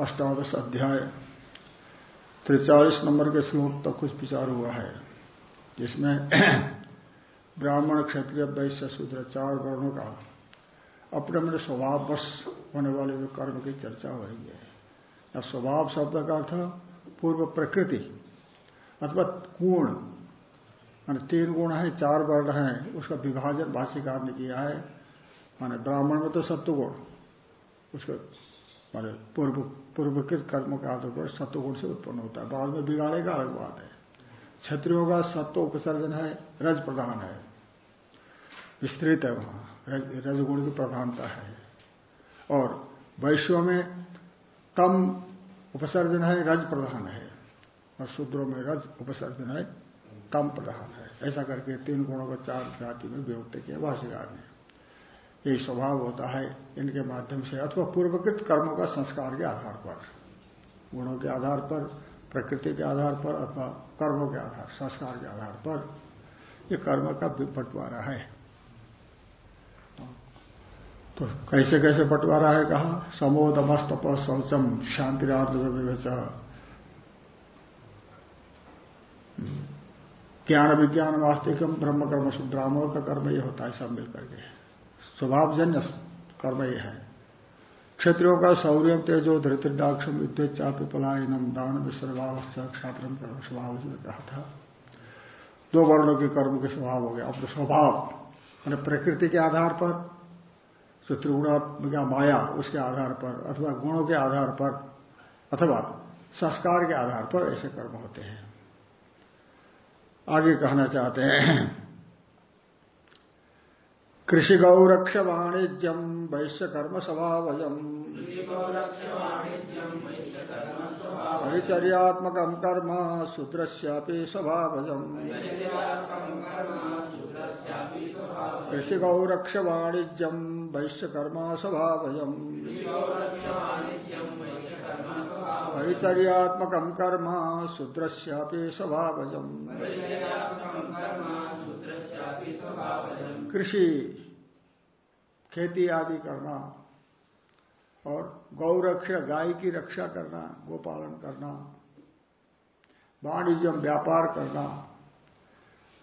अष्टादश अध्याय, त्रिचालीस नंबर के श्लोक तक कुछ विचार हुआ है, जिसमें ब्राह्मण क्षत्रिय, वैश्य, शूद्र, चार वर्णों का अपने अपने स्वभाव बस होने वाले जो कर्म की चर्चा हो रही है। या स्वभाव शब्द का अर्थ पूर्व प्रकृति, अथवा गुण, मान तीन गुण है, चार वर्ण है, उसका विभाजन भाष्यकार ने किया है। माने ब्राह्मण में तो सत्वगुण उसका माने पूर्व पूर्वकृत कर्म का आधार पर सत्वगुण से उत्पन्न होता है। बाद में बिगाड़ेगा, अलग बात है। क्षत्रियों का सत्व उपसर्जन है, रज प्रधान है। विस्तृत है वहाँ। रजगुण की प्रधानता है। और वैश्यों में कम उपसर्जन है, रज प्रधान है। और शूद्रों में रज उपसर्जन है कम प्रधान है। ऐसा करके तीन गुणों को चार जाति में विभक्त किया। भाष्यकार ने यही स्वभाव होता है इनके माध्यम से, अथवा पूर्वकृत कर्मों का संस्कार के आधार पर, गुणों के आधार पर, प्रकृति के आधार पर, अथवा कर्मों के आधार, संस्कार के आधार पर, ये कर्म का बंटवारा है। तो कैसे कैसे बंटवारा है कहा? समोदमस्तप शौचम शांतिरार्थ विवेच ज्ञान विज्ञान वास्तविकम ब्रह्म कर्म शुद्रामो का कर्म ये होता है सब मिलकर के। स्वभावजन्य कर्म ही। है क्षत्रियों का शौर्य, तेजो धृतृदाक्षम युद्धेच्छापि पलायनम दान विश्रभाव क्षात्र स्वभाव कहा था। दो वर्णों के कर्म के स्वभाव हो गया। अपने स्वभाव मैंने प्रकृति के आधार पर, जो त्रिगुणात्मिक माया, उसके आधार पर, अथवा गुणों के आधार पर, अथवा संस्कार के आधार पर ऐसे कर्म होते हैं। आगे कहना चाहते हैं कृषि गौरक्ष वाणिज्यम वैश्य कर्म स्वभावजम परिचर्यात्मक कर्म शूद्रश्यापि स्वभावजम कृषि गौरक्ष वाणिज्यम वैश्य कर्म स्वभावजम परिचर्यात्मक कर्म शूद्रश्यापि स्वभावजम कृषि खेती आदि करना और गौ रक्षा गाय की रक्षा करना, गोपालन करना, वाणिज्य व्यापार करना,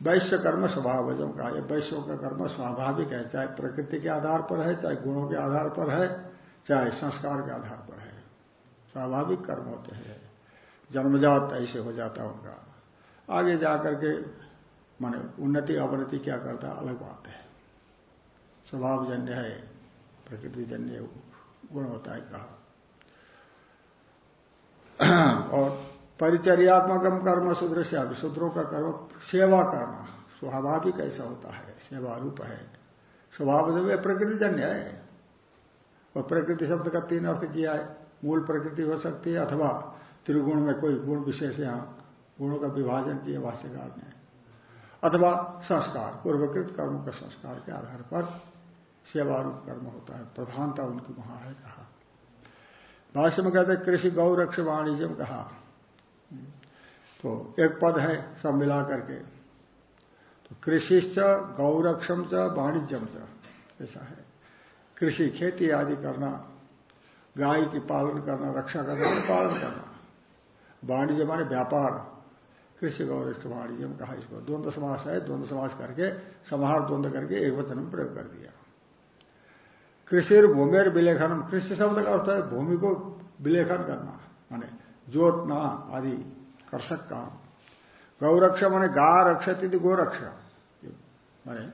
वैश्य कर्म स्वभावजम का यह वैश्यों का कर्म स्वाभाविक है, चाहे प्रकृति के आधार पर है, चाहे गुणों के आधार पर है, चाहे संस्कार के आधार पर है। स्वाभाविक कर्म होते हैं। जन्मजात ऐसे हो जाता उनका। आगे जाकर के, माने उन्नति, अवनति क्या करता अलग बात। स्वभावजन्य है, प्रकृतिजन्य गुण होता है, कहा। और परिचर्यात्मकम कर्म शूद्र से शूद्रों का कर्म, सेवा करना स्वाभाविक ऐसा होता है, सेवा रूप है। स्वभाव प्रकृतिजन्य है। और प्रकृति शब्द का तीन अर्थ किया है, मूल प्रकृति हो सकती है, अथवा त्रिगुण में कोई गुण विशेष यहाँ गुणों का विभाजन किया भाष्यकार ने। अथवा संस्कार, पूर्वकृत कर्मों का संस्कार के आधार पर सेवारूप कर्म होता है। प्रधानता उनकी वहाँ है, कहा। भाष्य में कहते कृषि गौरक्ष वाणिज्य कहा। तो एक पद है, सब मिला करके। तो कृषि गौरक्षम च, वाणिज्यम च, ऐसा है। कृषि खेती आदि करना, गाय की पालन करना, रक्षा करना पालन करना। वाणिज्य माने व्यापार। कृषि गौरक्ष वाणिज्य कहा इसको। द्वंद्व समास है, द्वंद्व समास करके, समाहार द्वंद्व करके एक वचन में प्रयोग कर दिया। कृषि और भूमि विलेखन कृषि शब्द का अर्थ है भूमि को विलेखन करना, माने जोतना आदि कर्षक काम। गौरक्ष माने गा रक्षति गोरक्ष माने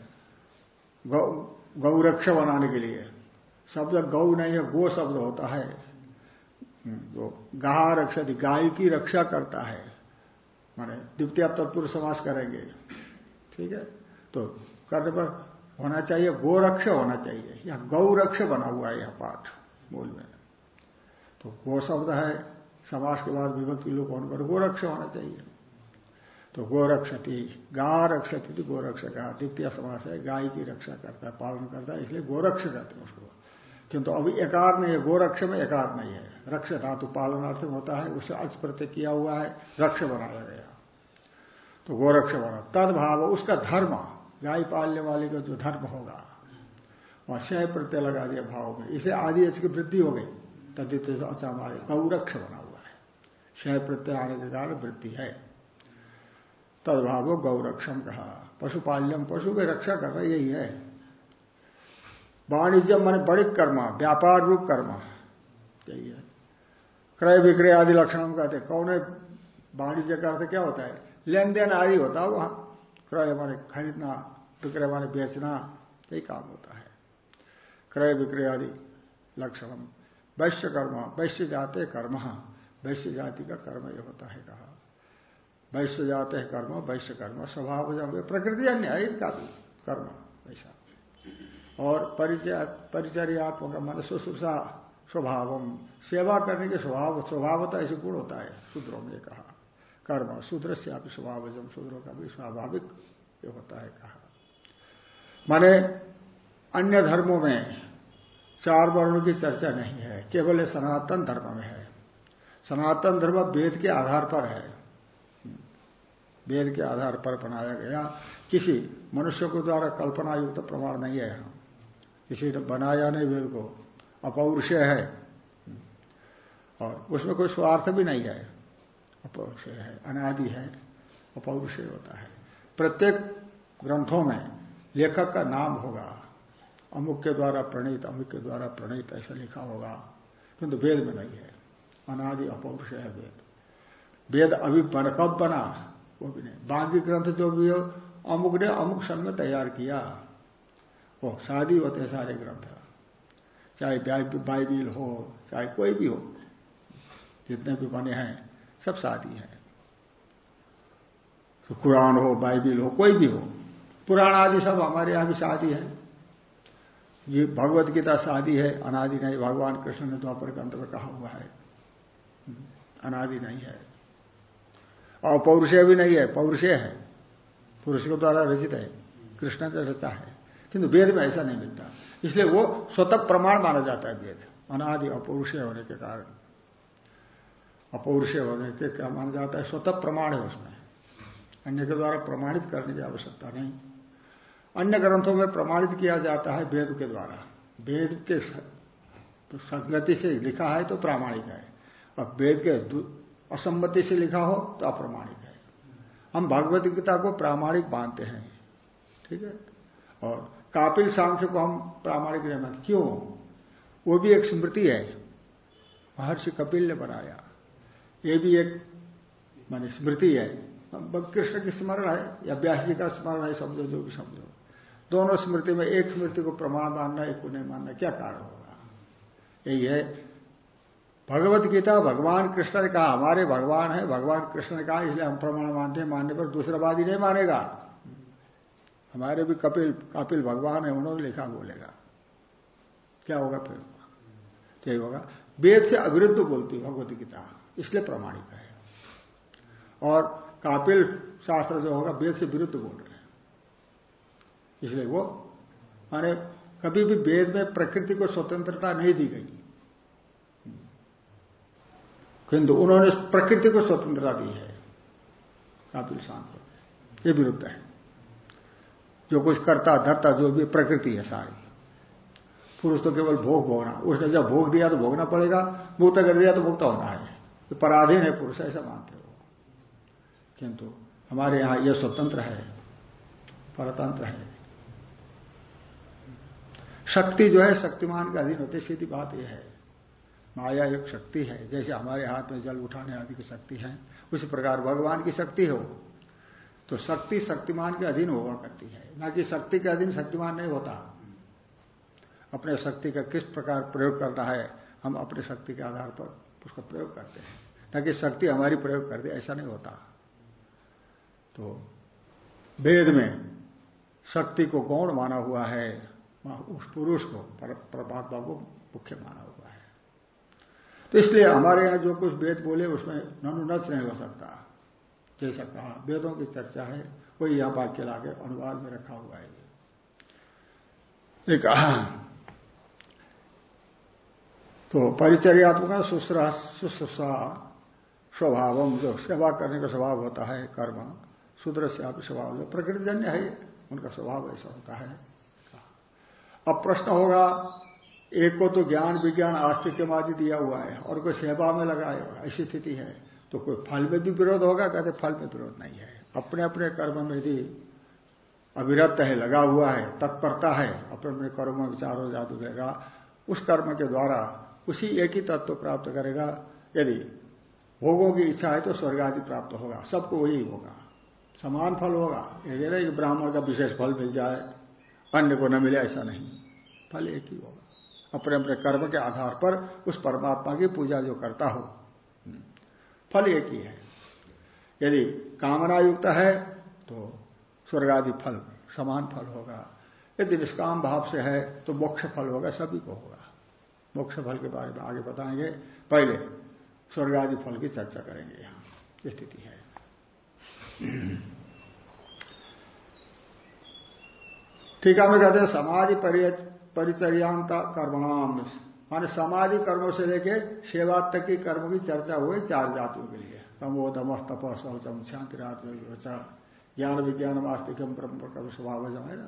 गौरक्ष बनाने के लिए। शब्द गौ नहीं है, गो शब्द होता है। तो गा रक्षति, गाय की रक्षा करता है, माने द्वितीय तत्पुर समास करेंगे। ठीक है? तो करने पर होना चाहिए, गोरक्ष होना चाहिए। यह गौरक्ष बना हुआ है यह पाठ मूल में। तो गो शब्द है, समास के बाद विभक्ति लोग होने पर गोरक्ष होना चाहिए। तो गोरक्षति गा रक्षति तो गोरक्षक द्वितीय समास है, गाय की रक्षा करता है, पालन करता है, इसलिए गोरक्ष कहते हैं उसको। किंतु अभी एकार नहीं है, गोरक्ष में एकार नहीं है। रक्ष धातु पालनार्थ होता है, उसे अच प्रत्यय किया हुआ है, रक्ष बनाया गया। तो गोरक्ष बना तद भाव उसका धर्म। गाय पालने वाले का जो धर्म होगा वहाँ शय प्रत्यय लगा दिया भाव में, इसे आदि की वृद्धि हो गई। तदित अच्छा हमारे गौरक्ष बना हुआ है। शय प्रत्यय आने के कारण वृद्धि है। तदभाव गौरक्षम कहा, पशुपाल्यम पशु की रक्षा कर रहा, यही है। वाणिज्य मान बड़ी कर्म, व्यापार रूप कर्म, यही है। क्रय विक्रय आदि लक्षण कहते कौन है वाणिज्य का अर्थ क्या होता है? लेन देन आदि होता है वहाँ। क्रय माने खरीदना विक्रय माने बेचना यही काम होता है। क्रय विक्रय आदि लक्षण वैश्य कर्म, वैश्य जाते कर्म, वैश्य जाति का कर्म यह होता है कहा। वैश्य जाते कर्म, वैश्य कर्म, स्वभाव प्रकृति अन्य इनका भी कर्म वैसा और परिचय परिचर्यात्मक मन शुश्रूषा स्वभाव सेवा करने के स्वभाव, स्वभावता ऐसे गुण होता है, शूद्रों में कहा। कर्म शूद्र से आप स्वभावजम शूद्रों का भी स्वाभाविक होता है कहा। माने अन्य धर्मों में चार वर्णों की चर्चा नहीं है, केवल सनातन धर्म में है। सनातन धर्म वेद के आधार पर है। वेद के आधार पर बनाया गया। किसी मनुष्य को द्वारा कल्पना युक्त प्रमाण नहीं है। यहाँ किसी ने बनाया नहीं वेद को, अपौरुषय है। और उसमें कोई स्वार्थ भी नहीं है। अपौरुषय है, अनादि है, अपौरुषय होता है। प्रत्येक ग्रंथों में लेखक का नाम होगा। अमुक के द्वारा प्रणीत, अमुक के द्वारा प्रणीत, ऐसा लिखा होगा। किंतु वेद में नहीं है। अनादि अपौरुष है वेद। वेद अभी बन कब बना वो भी नहीं। बाकी ग्रंथ जो भी हो, अमुक ने अमुक सन में तैयार किया। वो शादी होते सारे ग्रंथ। चाहे बाइबिल हो, चाहे कोई भी हो, जितने भी बने हैं, सब शादी है। तो कुरान हो, बाइबिल हो, कोई भी हो पुराण आदि सब हमारे यहाँ भी शादी है ये भगवत गीता शादी है, अनादि नहीं। भगवान कृष्ण ने द्वापर के अंत में कहा हुआ है। अनादि नहीं है। और पौरुषय भी नहीं है पौरुषय है। पुरुष के द्वारा रचित है। कृष्ण ने रचा है। किंतु वेद में ऐसा नहीं मिलता। इसलिए वो स्वतः प्रमाण माना जाता है वेद। अनादि अपौरुषय होने के कारण। अपौरुषय होने के क्या माना जाता है? स्वतः प्रमाण है उसमें। अन्य के द्वारा प्रमाणित करने की आवश्यकता नहीं। अन्य ग्रंथों में प्रमाणित किया जाता है वेद के द्वारा। वेद के संगति से लिखा है तो प्रामाणिक है। और वेद के असम्मति से लिखा हो तो अप्रामाणिक है। हम भगवत गीता को प्रामाणिक मानते हैं। ठीक है? और कापिल सांख्य को हम प्रामाणिक नहीं मानते। क्यों? वो भी एक स्मृति है। महर्षि कपिल ने बनाया। ये भी एक, मान स्मृति है। कृष्ण की स्मरण है या व्यास जी का स्मरण है समझो जो भी समझो। दोनों स्मृति में एक स्मृति को प्रमाण मानना, एक को नहीं मानना, क्या कारण होगा? यही है। भगवत गीता, भगवान कृष्ण ने कहा, हमारे भगवान है, भगवान कृष्ण ने कहा, इसलिए हम प्रमाण मानते हैं, मानने पर दूसरा वादी नहीं मानेगा। हमारे भी कपिल कपिल भगवान है, उन्होंने लिखा, बोलेगा। क्या होगा फिर? क्या होगा? वेद से अविरुद्ध बोलती भगवत गीता, इसलिए प्रमाणिक है। और कापिल शास्त्र जो होगा, वेद से विरुद्ध बोल रहे इसलिए वो माने कभी भी वेद में प्रकृति को स्वतंत्रता नहीं दी गई। किंतु उन्होंने प्रकृति को स्वतंत्रता दी है। कापिल शांत ये विरुद्ध है। जो कुछ करता, धरता, जो भी प्रकृति है सारी। पुरुष तो केवल भोग भोगना, उसने जब भोग दिया तो भोगना पड़ेगा मुक्त कर दिया तो मुक्त होना है। तो पराधीन है पुरुष, ऐसा मानते हो। किंतु हमारे यहाँ यह स्वतंत्र है, परतंत्र है। शक्ति जो है शक्तिमान के अधीन होती सीधी बात यह है। माया एक शक्ति है, जैसे हमारे हाथ में जल उठाने आदि की शक्ति है, उसी प्रकार भगवान की शक्ति हो तो शक्ति शक्तिमान के अधीन हुआ करती है। ना कि शक्ति के अधीन शक्तिमान नहीं होता। अपने शक्ति का किस प्रकार प्रयोग करना है, हम अपने शक्ति के आधार पर उसका प्रयोग करते हैं। न कि शक्ति हमारी प्रयोग कर दे, ऐसा नहीं होता। तो वेद में शक्ति को गौण माना हुआ है। उस पुरुष को परमात्मा को मुख्य माना हुआ है। तो इसलिए हमारे यहाँ जो कुछ वेद बोले, उसमें ननु नच नहीं हो सकता। जैसा कहा, वेदों की चर्चा है, वही यह वाक्य लाके अनुवाद में रखा हुआ है कहा तो परिचर्यात्मक शुश्रूषा स्वभाव जो सेवा करने का स्वभाव होता है, कर्म, शूद्र से आप स्वभाव प्रकृतिजन्य है, उनका स्वभाव ऐसा होता है। अब प्रश्न होगा, एक को तो ज्ञान, विज्ञान आस्तिक्य आदि दिया हुआ है और कोई सेवा में लगाए ऐसी स्थिति है तो कोई फल में भी विरोध होगा, कहते फल में विरोध नहीं है। अपने अपने कर्म में यदि अविरत है, लगा हुआ है, तत्परता है अपने अपने कर्म में विचार हो जादू देगा उस कर्म के द्वारा उसी एक ही तत्व प्राप्त करेगा, यदि भोगों की इच्छा है तो स्वर्ग आदि प्राप्त होगा, सबको वही होगा, समान फल होगा। ये नहीं कि ब्राह्मण का विशेष फल मिल जाए अन्य को न मिले, ऐसा नहीं। फल एक ही होगा। अपने अपने कर्म के आधार पर उस परमात्मा की पूजा जो करता हो। फल एक ही है। यदि कामना युक्त है तो स्वर्ग आदि फल, समान फल होगा। यदि निष्काम भाव से है तो मोक्ष फल होगा, सभी को होगा। मोक्ष फल के बारे में आगे बताएँगे। पहले स्वर्ग आदि फल की चर्चा करेंगे यहाँ। स्थिति है। ठीक है मैं कहते हैं, समाधि परिचर्यांता कर्मणाम। माने समाधि कर्मों से लेके सेवा तक की कर्म की चर्चा हुई चार जातियों के लिए। तमो, दम, तप, शौचम, शांति ज्ञान, विज्ञान वास्तिकम ब्रह्म स्वभाव है ना?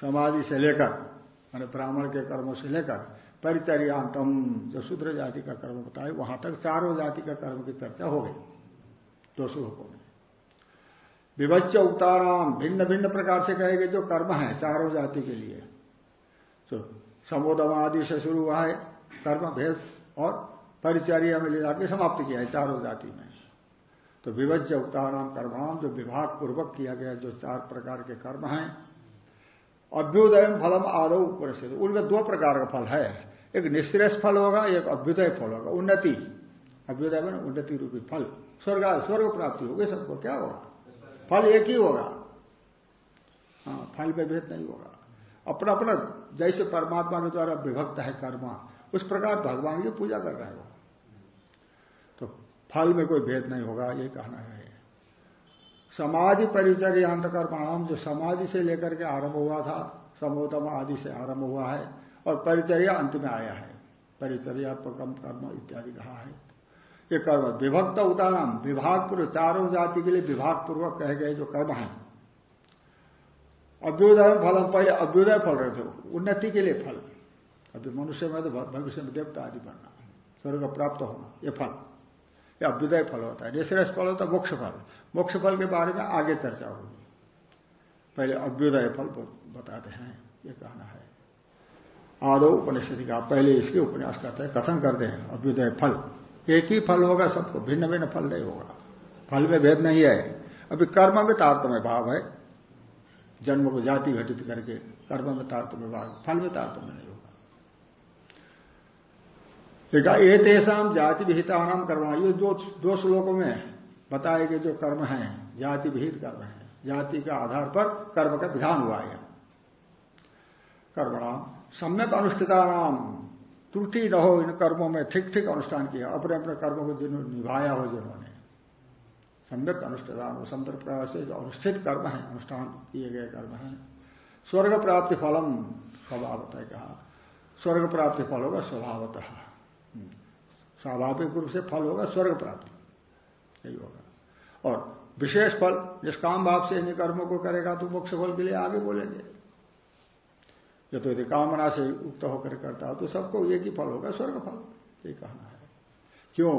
समाधि से लेकर, माने ब्राह्मण के कर्मों से लेकर परिचर्यांतम जो शूद्र जाति का कर्म बताए वहाँ तक चारों जाति का कर्म की चर्चा हो गई। दो श्लोकों में विभज्य उक्ताराम भिन्न भिन्न प्रकार से कहे गए जो कर्म है चारों जाति के लिए। तो समोदम आदि से शुरू हुआ है, कर्म, भेद और परिचर्या में ले जाकर समाप्त किया है चारों जाति में। तो विभज्य उक्ताराम कर्माम जो विभाग पूर्वक किया गया जो चार प्रकार के कर्म हैं। अभ्युदय फलम आरो परिषद उनका दो प्रकार का फल है। एक निश्रेष फल होगा, एक अभ्युदय फल होगा। उन्नति। अभ्युदय में उन्नति रूपी फल। स्वर्ग स्वर्ग प्राप्ति होगी सबको। क्या होगा? फल एक ही होगा। हाँ फल में भेद नहीं होगा। अपना अपना, जैसे परमात्मा के द्वारा विभक्त है कर्म, उस प्रकार भगवान की पूजा कर रहे हो। तो फल में कोई भेद नहीं होगा, ये कहना है। समाधि परिचर्यांत कर्म जो समाधि से लेकर के आरंभ हुआ था, समोतम आदि से आरंभ हुआ है, और परिचर्या अंत में आया है। परिचर्यात्मकम कर्म इत्यादि कहा है। ये कर्म विभक्त उदाहरण विभाग पूर्व चारों जाति के लिए विभाग पूर्वक कहे गए जो कर्म है। अभ्युदय फल पहले अभ्युदय फल रहे थे उन्नति के लिए फल। अभी मनुष्य में तो भविष्य में देवता आदि बनना, स्वर्ग प्राप्त होना, ये फल। ये अभ्युदय फल होता है। निश्रेष फल होता है, मोक्ष फल। मोक्ष फल के बारे में आगे चर्चा होगी। पहले अभ्युदय फल बताते हैं, ये कहना है। आदो उपनिषद का, पहले इसके उपन्यास करते हैं, कथन करते हैं, अभ्युदय फल। एक ही फल होगा, सबको भिन्न भिन्न फल नहीं होगा। फल में भेद नहीं है। अभी कर्म में तारतम्य भाव है। जन्म को जाति घटित करके कर्म में तारतम्य भाव फल में तारतम्य नहीं होगा। ये तेसाम जाति विहिता नाम कर्म। ये जो दो श्लोकों में बताए गए जो कर्म है, जाति विहित कर्म है, जाति का आधार पर कर्म का विधान हुआ है। कर्मणाम सम्यक अनुष्ठिता नाम त्रुटि न हो इन कर्मों में, ठीक ठीक अनुष्ठान किया। अपने अपने कर्मों को जिन्होंने निभाया हो, जिन्होंने सम्यक अनुष्ठान संदर्भ प्रकार से जो अनुष्ठित कर्म है, अनुष्ठान किए गए कर्म है। स्वर्ग प्राप्ति फलम स्वभावत कहा। स्वर्ग प्राप्ति फल होगा स्वभावतः। हम्म। स्वाभाविक रूप से फल होगा स्वर्ग प्राप्ति। यही होगा। और विशेष फल, जिस काम भाव से इन कर्मों को करेगा तो मोक्ष फल के लिए आगे बोलेंगे। जो तो यदि कामना से युक्त होकर करता हो तो सबको एक ही फल होगा स्वर्ग फल ये कहना है। क्यों?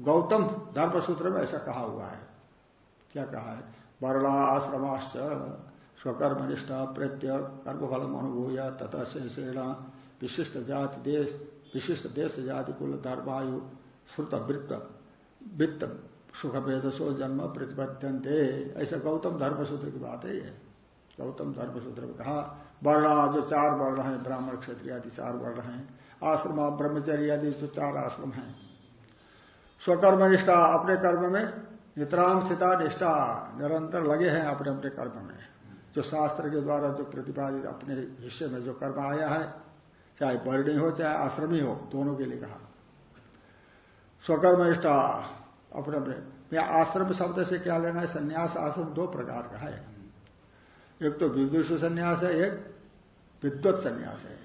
गौतम धर्मसूत्र में ऐसा कहा हुआ है। क्या कहा है? वर्णा आश्रमाश्च स्वकर्म निष्ठा प्रत्य कर्मफल अनुभूया तथा शेषेणा विशिष्ट जाति देश, विशिष्ट देश जाति कुल धर्मायु श्रुत वृत्त वित्त सुख भेदसो जन्म प्रतिपद्यंते ऐसा गौतम धर्मसूत्र की बात है ये। गौतम धर्मसूत्र में कहा वर्ण जो चार वर्ण हैं, ब्राह्मण क्षेत्रीय आदि चार वर्ण हैं, आश्रम ब्रह्मचर्य आदि जो चार आश्रम हैं। स्वकर्म निष्ठा अपने कर्म में, नितराम स्थिता निष्ठा, निरंतर लगे हैं अपने अपने कर्म में। जो शास्त्र के द्वारा जो प्रतिपादित अपने हिस्से में जो कर्म आया है, चाहे वर्णी हो, चाहे आश्रमी हो, दोनों के लिए कहा। स्वकर्मनिष्ठा अपने अपने आश्रम शब्द से क्या लेना है? संन्यास आश्रम दो प्रकार का है। एक तो विदुष संन्यास है, एक विद्वत संन्यास है,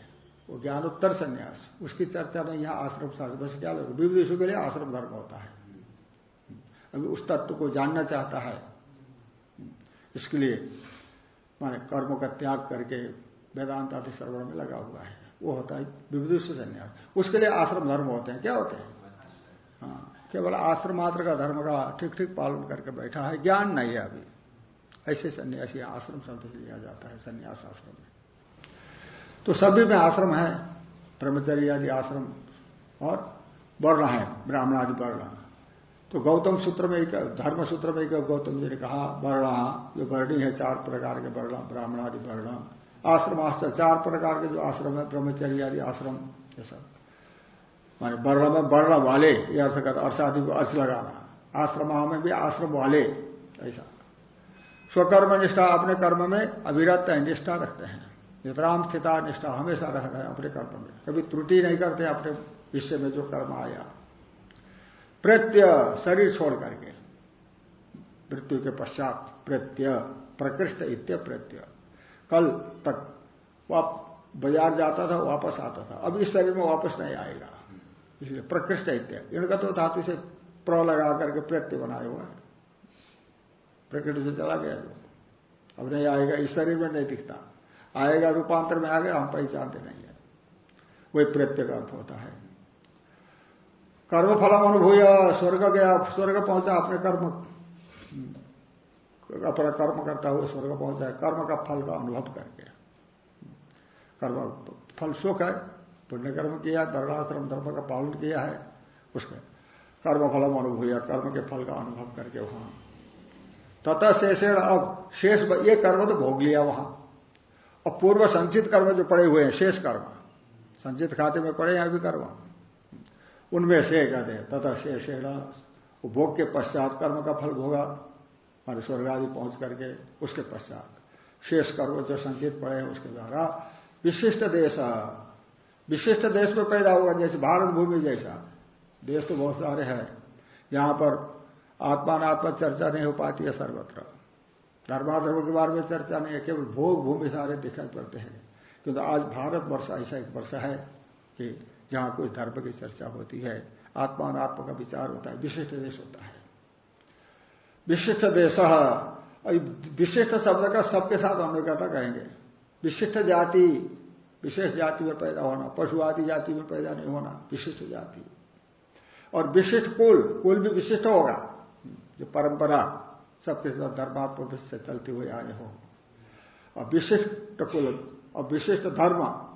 वो ज्ञानोत्तर संन्यास। उसकी चर्चा में यहाँ आश्रम शास्त्र से क्या विविधु के लिए आश्रम धर्म होता है। अभी उस तत्व को जानना चाहता है। इसके लिए माने कर्म का त्याग करके वेदांत आदि सर्वण में लगा हुआ है। वो होता है विविधुष संन्यास। उसके लिए आश्रम धर्म होते हैं। क्या होते हैं? हाँ केवल आश्रम मात्र का धर्म का ठीक ठीक पालन करके बैठा है। ज्ञान नहीं है अभी। ऐसे सन्यासी आश्रम शब्द लिया जाता है, संन्यास आश्रम में। तो सभी में आश्रम है, ब्रह्मचर्य आदि आश्रम और वर्ण है, ब्राह्मण आदि वर्ण। तो गौतम सूत्र में एक, धर्म सूत्र में एक गौतम जी ने कहा, वर्ण, जो वर्णी है, चार प्रकार के वर्ण, ब्राह्मण आदि वर्ण। आश्रम आश्रम, चार प्रकार के जो आश्रम है, ब्रह्मचर्य आदि आश्रम, ये सब। माने वर्ण में वर्ण वाले, ये अर्थ अर्थ आदि को अर्थ लगाना। आश्रम में भी आश्रम वाले, ऐसा। स्वकर्म निष्ठा अपने कर्म में अविरत है निष्ठा रखते हैं। नितराम स्थिता निष्ठा हमेशा रह रहे हैं अपने कर्म में। कभी त्रुटि नहीं करते अपने विषय में जो कर्म आया। प्रत्यय, शरीर छोड़ करके। मृत्यु के पश्चात प्रत्यय, प्रकृष्ट इत्य प्रत्यय। कल तक वह बाज़ार जाता था, वापस आता था। अब इस शरीर में वापस नहीं आएगा। इसलिए प्रकृष्ट इत्य। इनका तो धातु से प्र लगा करके प्रत्यय बनाए हुआ है। प्रकृति से चला गया जो। अब नहीं आएगा इस शरीर में नहीं दिखता। आएगा, रूपांतर में आ गया, हम पहचानते नहीं है। वही प्रत्यय का अर्थ होता है। कर्म फलम अनुभूय, स्वर्ग गया, स्वर्ग पहुँचा अपने कर्म। अपना कर्म करता हुआ स्वर्ग पहुँचा कर्म का फल का अनुभव करके कर्म, फल सुख है, पुण्य कर्म किया धर्माश्रम धर्म का पालन किया है, उसका। कर्म फलम अनुभूय, कर्म के फल का अनुभव करके वहाँ तथा शेषेण अब शेष ये कर्म तो भोग लिया वहाँ। और पूर्व संचित कर्म जो पड़े हुए हैं, शेष कर्म। संचित खाते में पड़े हैं अभी कर्म। उनमें से कहते हैं, तथा शेषेण भोग के पश्चात कर्म का फल भोगा। हमारे स्वर्ग आदि पहुँच करके उसके पश्चात। शेष कर्म जो संचित पड़े हैं उसके द्वारा विशिष्ट देश विशिष्ट देश में पैदा हुआ जैसे भारत भूमि जैसा। देश तो बहुत सारे हैं। यहाँ पर आत्मात्मा चर्चा नहीं हो पाती है सर्वत्र। धर्माधर्म के बारे में चर्चा नहीं है, केवल भोग भूमि सारे दिखाई पड़ते हैं। क्योंकि आज भारत वर्ष ऐसा एक वर्ष है कि जहाँ कोई धर्म की चर्चा होती है आत्मात्मा का विचार होता है, विशिष्ट देश होता है। विशिष्ट देश विशिष्ट शब्द का सबके साथ अनुकता कहेंगे? विशिष्ट जाति, विशेष जाति में पैदा होना, पशु आदि जाति में पैदा नहीं होना, विशिष्ट जाति। और विशिष्ट कुल कुल भी विशिष्ट होगा। जो परंपरा सबके साथ धर्मात्म से चलते हुए आए हो। और विशिष्ट कुल और विशिष्ट धर्म,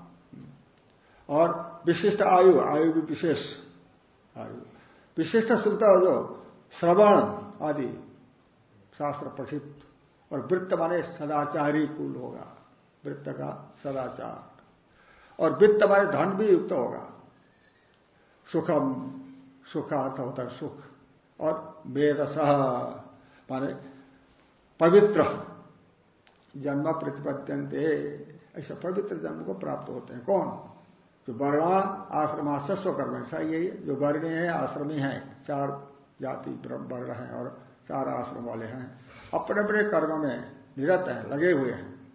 और विशिष्ट आयु आयु भी विशेष, आयु। विशिष्ट सुनता जो श्रवण आदि, शास्त्र पठित और वृत्त माने सदाचारी कुल होगा। वृत्त का सदाचार। और वित्त माने धन भी युक्त होगा। सुखम सुखार्थ होता है सुख। और वेद सह माने पवित्र। जन्म प्रतिपद्यंते ऐसा पवित्र जन्म को प्राप्त होते हैं। कौन? जो वर्णा, आश्रमा सस्व कर्म यही जो वर्णी है, आश्रमी है। चार जाति वर्ण है और चार आश्रम वाले हैं। अपने अपने कर्म में निरत हैं, लगे हुए हैं।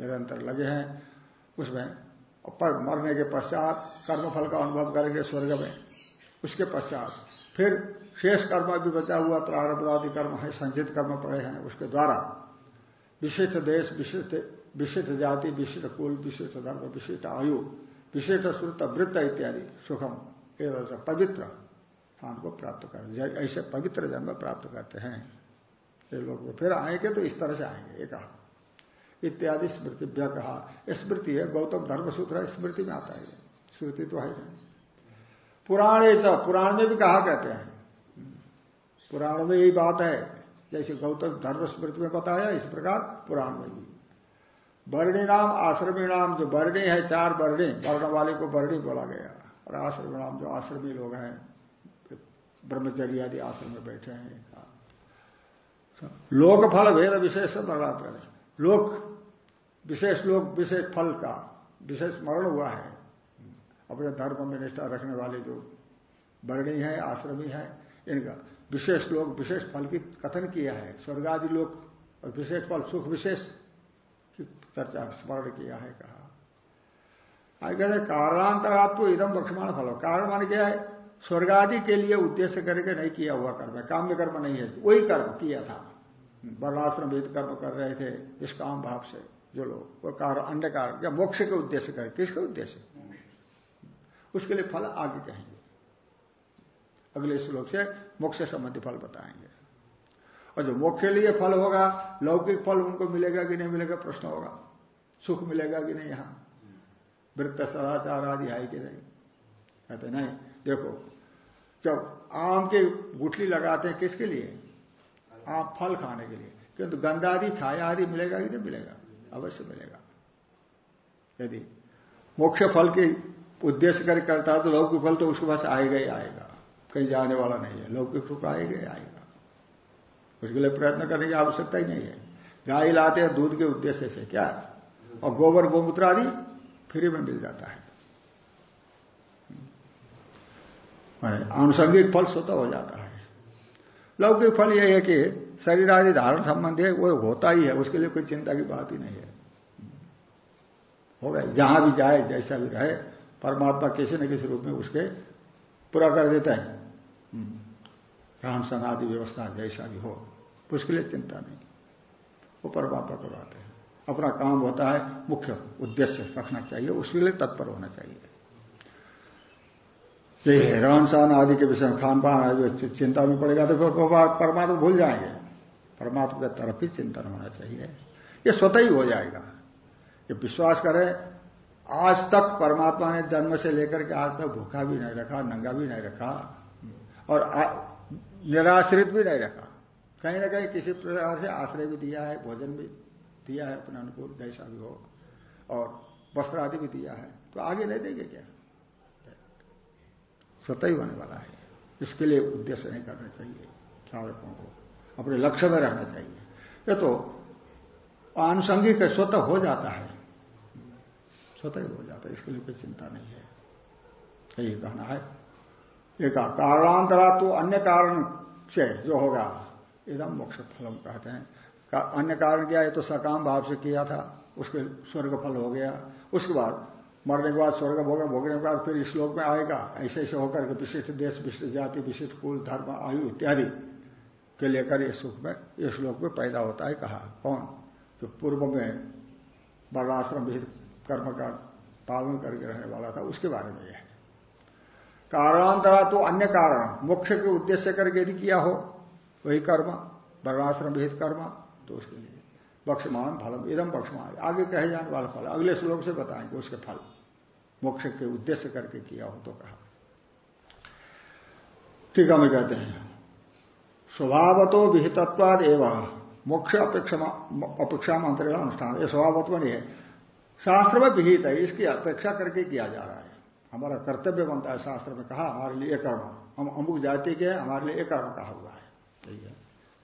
निरंतर लगे हैं। उसमें पर मरने के पश्चात कर्मफल का अनुभव करेंगे स्वर्ग में। उसके पश्चात। फिर शेष कर्म भी बचा हुआ प्रारब्धादि कर्म है, संचित कर्म पड़े हैं उसके द्वारा। विशिष्ट देश, विशिष्ट विशिष्ट जाति, विशिष्ट कुल, विशिष्ट धर्म, विशिष्ट आयु, विशिष्ट श्रुत, वृत्त इत्यादि, सुखम एवं पवित्र। स्थान को प्राप्त कर ऐसे पवित्र जन्म प्राप्त करते हैं। ये लोग फिर आएँगे तो इस तरह से आएँगे एक इत्यादि स्मृति कहा स्मृति है, गौतम धर्मसूत्र है, स्मृति में आता है। स्मृति तो है नहीं। पुराण पुराण में भी कहा कहते हैं। पुराण में यही बात है, जैसे गौतम धर्म स्मृति में बताया, इस प्रकार पुराण में भी। वर्णी नाम, आश्रमी नाम, जो वर्णी है, चार वर्णी वर्ण वाले को वर्णी बोला गया। और आश्रमी नाम, जो आश्रमी लोग हैं, ब्रह्मचर्य आदि आश्रम में बैठे हैं लोक फल भेद विशेष वर्णात करें लोक, विशेष लोक, विशेष फल का, विशेष स्मरण हुआ है। अपने धर्म में निष्ठा रखने वाले जो वर्णी है, आश्रमी है, इनका विशेष लोग, विशेष फल की कथन किया है। स्वर्ग आदि लोग और विशेष फल, सुख विशेष की चर्चा स्मरण किया है, कहा। आगे कहते कारणांतरात तो एकदम वक्षमाण फल हो कारण मान क्या है स्वर्ग आदि के लिए उद्देश्य करके नहीं किया हुआ कर्म है, काम्य कर्म नहीं है, वही कर्म किया था। वर्णाश्रम कर्म कर रहे थे इस काम भाव से जो लोग, वो कारण, अन्य कारण, या मोक्ष के उद्देश्य कर, किसके उद्देश्य? उसके लिए फल आगे कहेंगे। अगले श्लोक से मोक्ष संबंधी फल बताएँगे। और जो मोक्ष के लिए फल होगा, लौकिक फल उनको मिलेगा कि नहीं मिलेगा, प्रश्न होगा। सुख मिलेगा कि नहीं यहाँ? वृत्त सदाचार आदि है कि नहीं? कहते नहीं। देखो, जब आम के गुठली लगाते हैं किसके लिए? आम फल खाने के लिए। किंतु गंधादि, छाया आदि मिलेगा कि नहीं मिलेगा? अवश्य मिलेगा। यदि मोक्ष फल के उद्देश्य कर करता है तो लौकिक फल तो उसके पास आएगा ही आएगा। कहीं जाने वाला नहीं है। लौकिक सुख आएगा ही आएगा। उसके लिए प्रयत्न करने की आवश्यकता ही नहीं है। गाय लाते हैं दूध के उद्देश्य से क्या? और गोबर, गोमूत्र आदि फ्री में मिल जाता है। आनुषंगिक फल स्वतः हो जाता है। लौकिक फल यह है कि शरीर आदि धारण संबंधी है, वो होता ही है। उसके लिए कोई चिंता की बात ही नहीं है। होगा जहाँ भी जाए, जैसा भी रहे परमात्मा किसी न किसी रूप में उसके पूरा कर देता है। राम सहन आदि व्यवस्था जैसा भी हो, उसके लिए चिंता नहीं। वो परमात्मा को करवाते हैं। अपना काम होता है, मुख्य उद्देश्य रखना चाहिए, उसके लिए तत्पर होना चाहिए। यही है रहन आदि के विषय में खान पान आदि चिंता में पड़ेगा तो फिर परमात्मा भूल जाएँगे। परमात्मा की तरफ़ ही चिंतन होना चाहिए। ये स्वतः ही हो जाएगा। ये विश्वास करें आज तक परमात्मा ने जन्म से लेकर के आज तक भूखा भी नहीं रखा, नंगा भी नहीं रखा, और निराश्रित भी नहीं रखा। कहीं ना कहीं किसी प्रकार से आश्रय भी दिया है, भोजन भी दिया है अपने अनुकूल, जैसा भी हो, और वस्त्र आदि भी दिया है। तो आगे नहीं देंगे क्या? स्वतः होने वाला है। इसके लिए उद्देश्य नहीं करना चाहिए चावकों को, अपने लक्ष्य में रहना चाहिए। ये तो आनुषंगिक स्वतः हो जाता है। स्वतः हो जाता है इसके लिए कोई चिंता नहीं है। यही कहना है। एक कारणांतरा तो अन्य कारण से जो होगा एकदम मोक्ष फलम कहते हैं। का, अन्य कारण क्या है तो सकाम भाव से किया था उसके स्वर्ग फल हो गया। उसके बाद मरने के बाद स्वर्ग भोग भोगने के बाद फिर इस श्लोक में आएगा। ऐसे ऐसे होकर के विशिष्ट देश विशिष्ट जाति विशिष्ट कुल धर्म आयु इत्यादि के लेकर इस सुख में इस श्लोक में पैदा होता है कहा। कौन? जो पूर्व में वर्णाश्रम विहित कर्म का पालन करके रहने वाला था, उसके बारे में यह। कारणांतरा तो अन्य कारण, मोक्ष के उद्देश्य करके यदि किया हो, वही कर्म वर्णाश्रम विहित कर्म तो उसके लिए। बक्षमान फलम इदम बक्षमान आगे कहे जाने वाला फल, अगले श्लोक से बताएँगे उसके फल। मोक्ष के उद्देश्य करके किया हो तो कहा। टीका में कहते हैं, स्वभावतो विहितत्वाद एवं मोक्ष अपेक्षा अपेक्षा मंत्रण अनुष्ठान। ये स्वभावत्व नहीं है। शास्त्र में विहित है इसकी अपेक्षा करके किया जा रहा है। हमारा कर्तव्य बनता है शास्त्र में कहा हमारे लिए कर्म। हम अमुक जाति के हमारे लिए कर्म कहा हुआ है। ठीक है?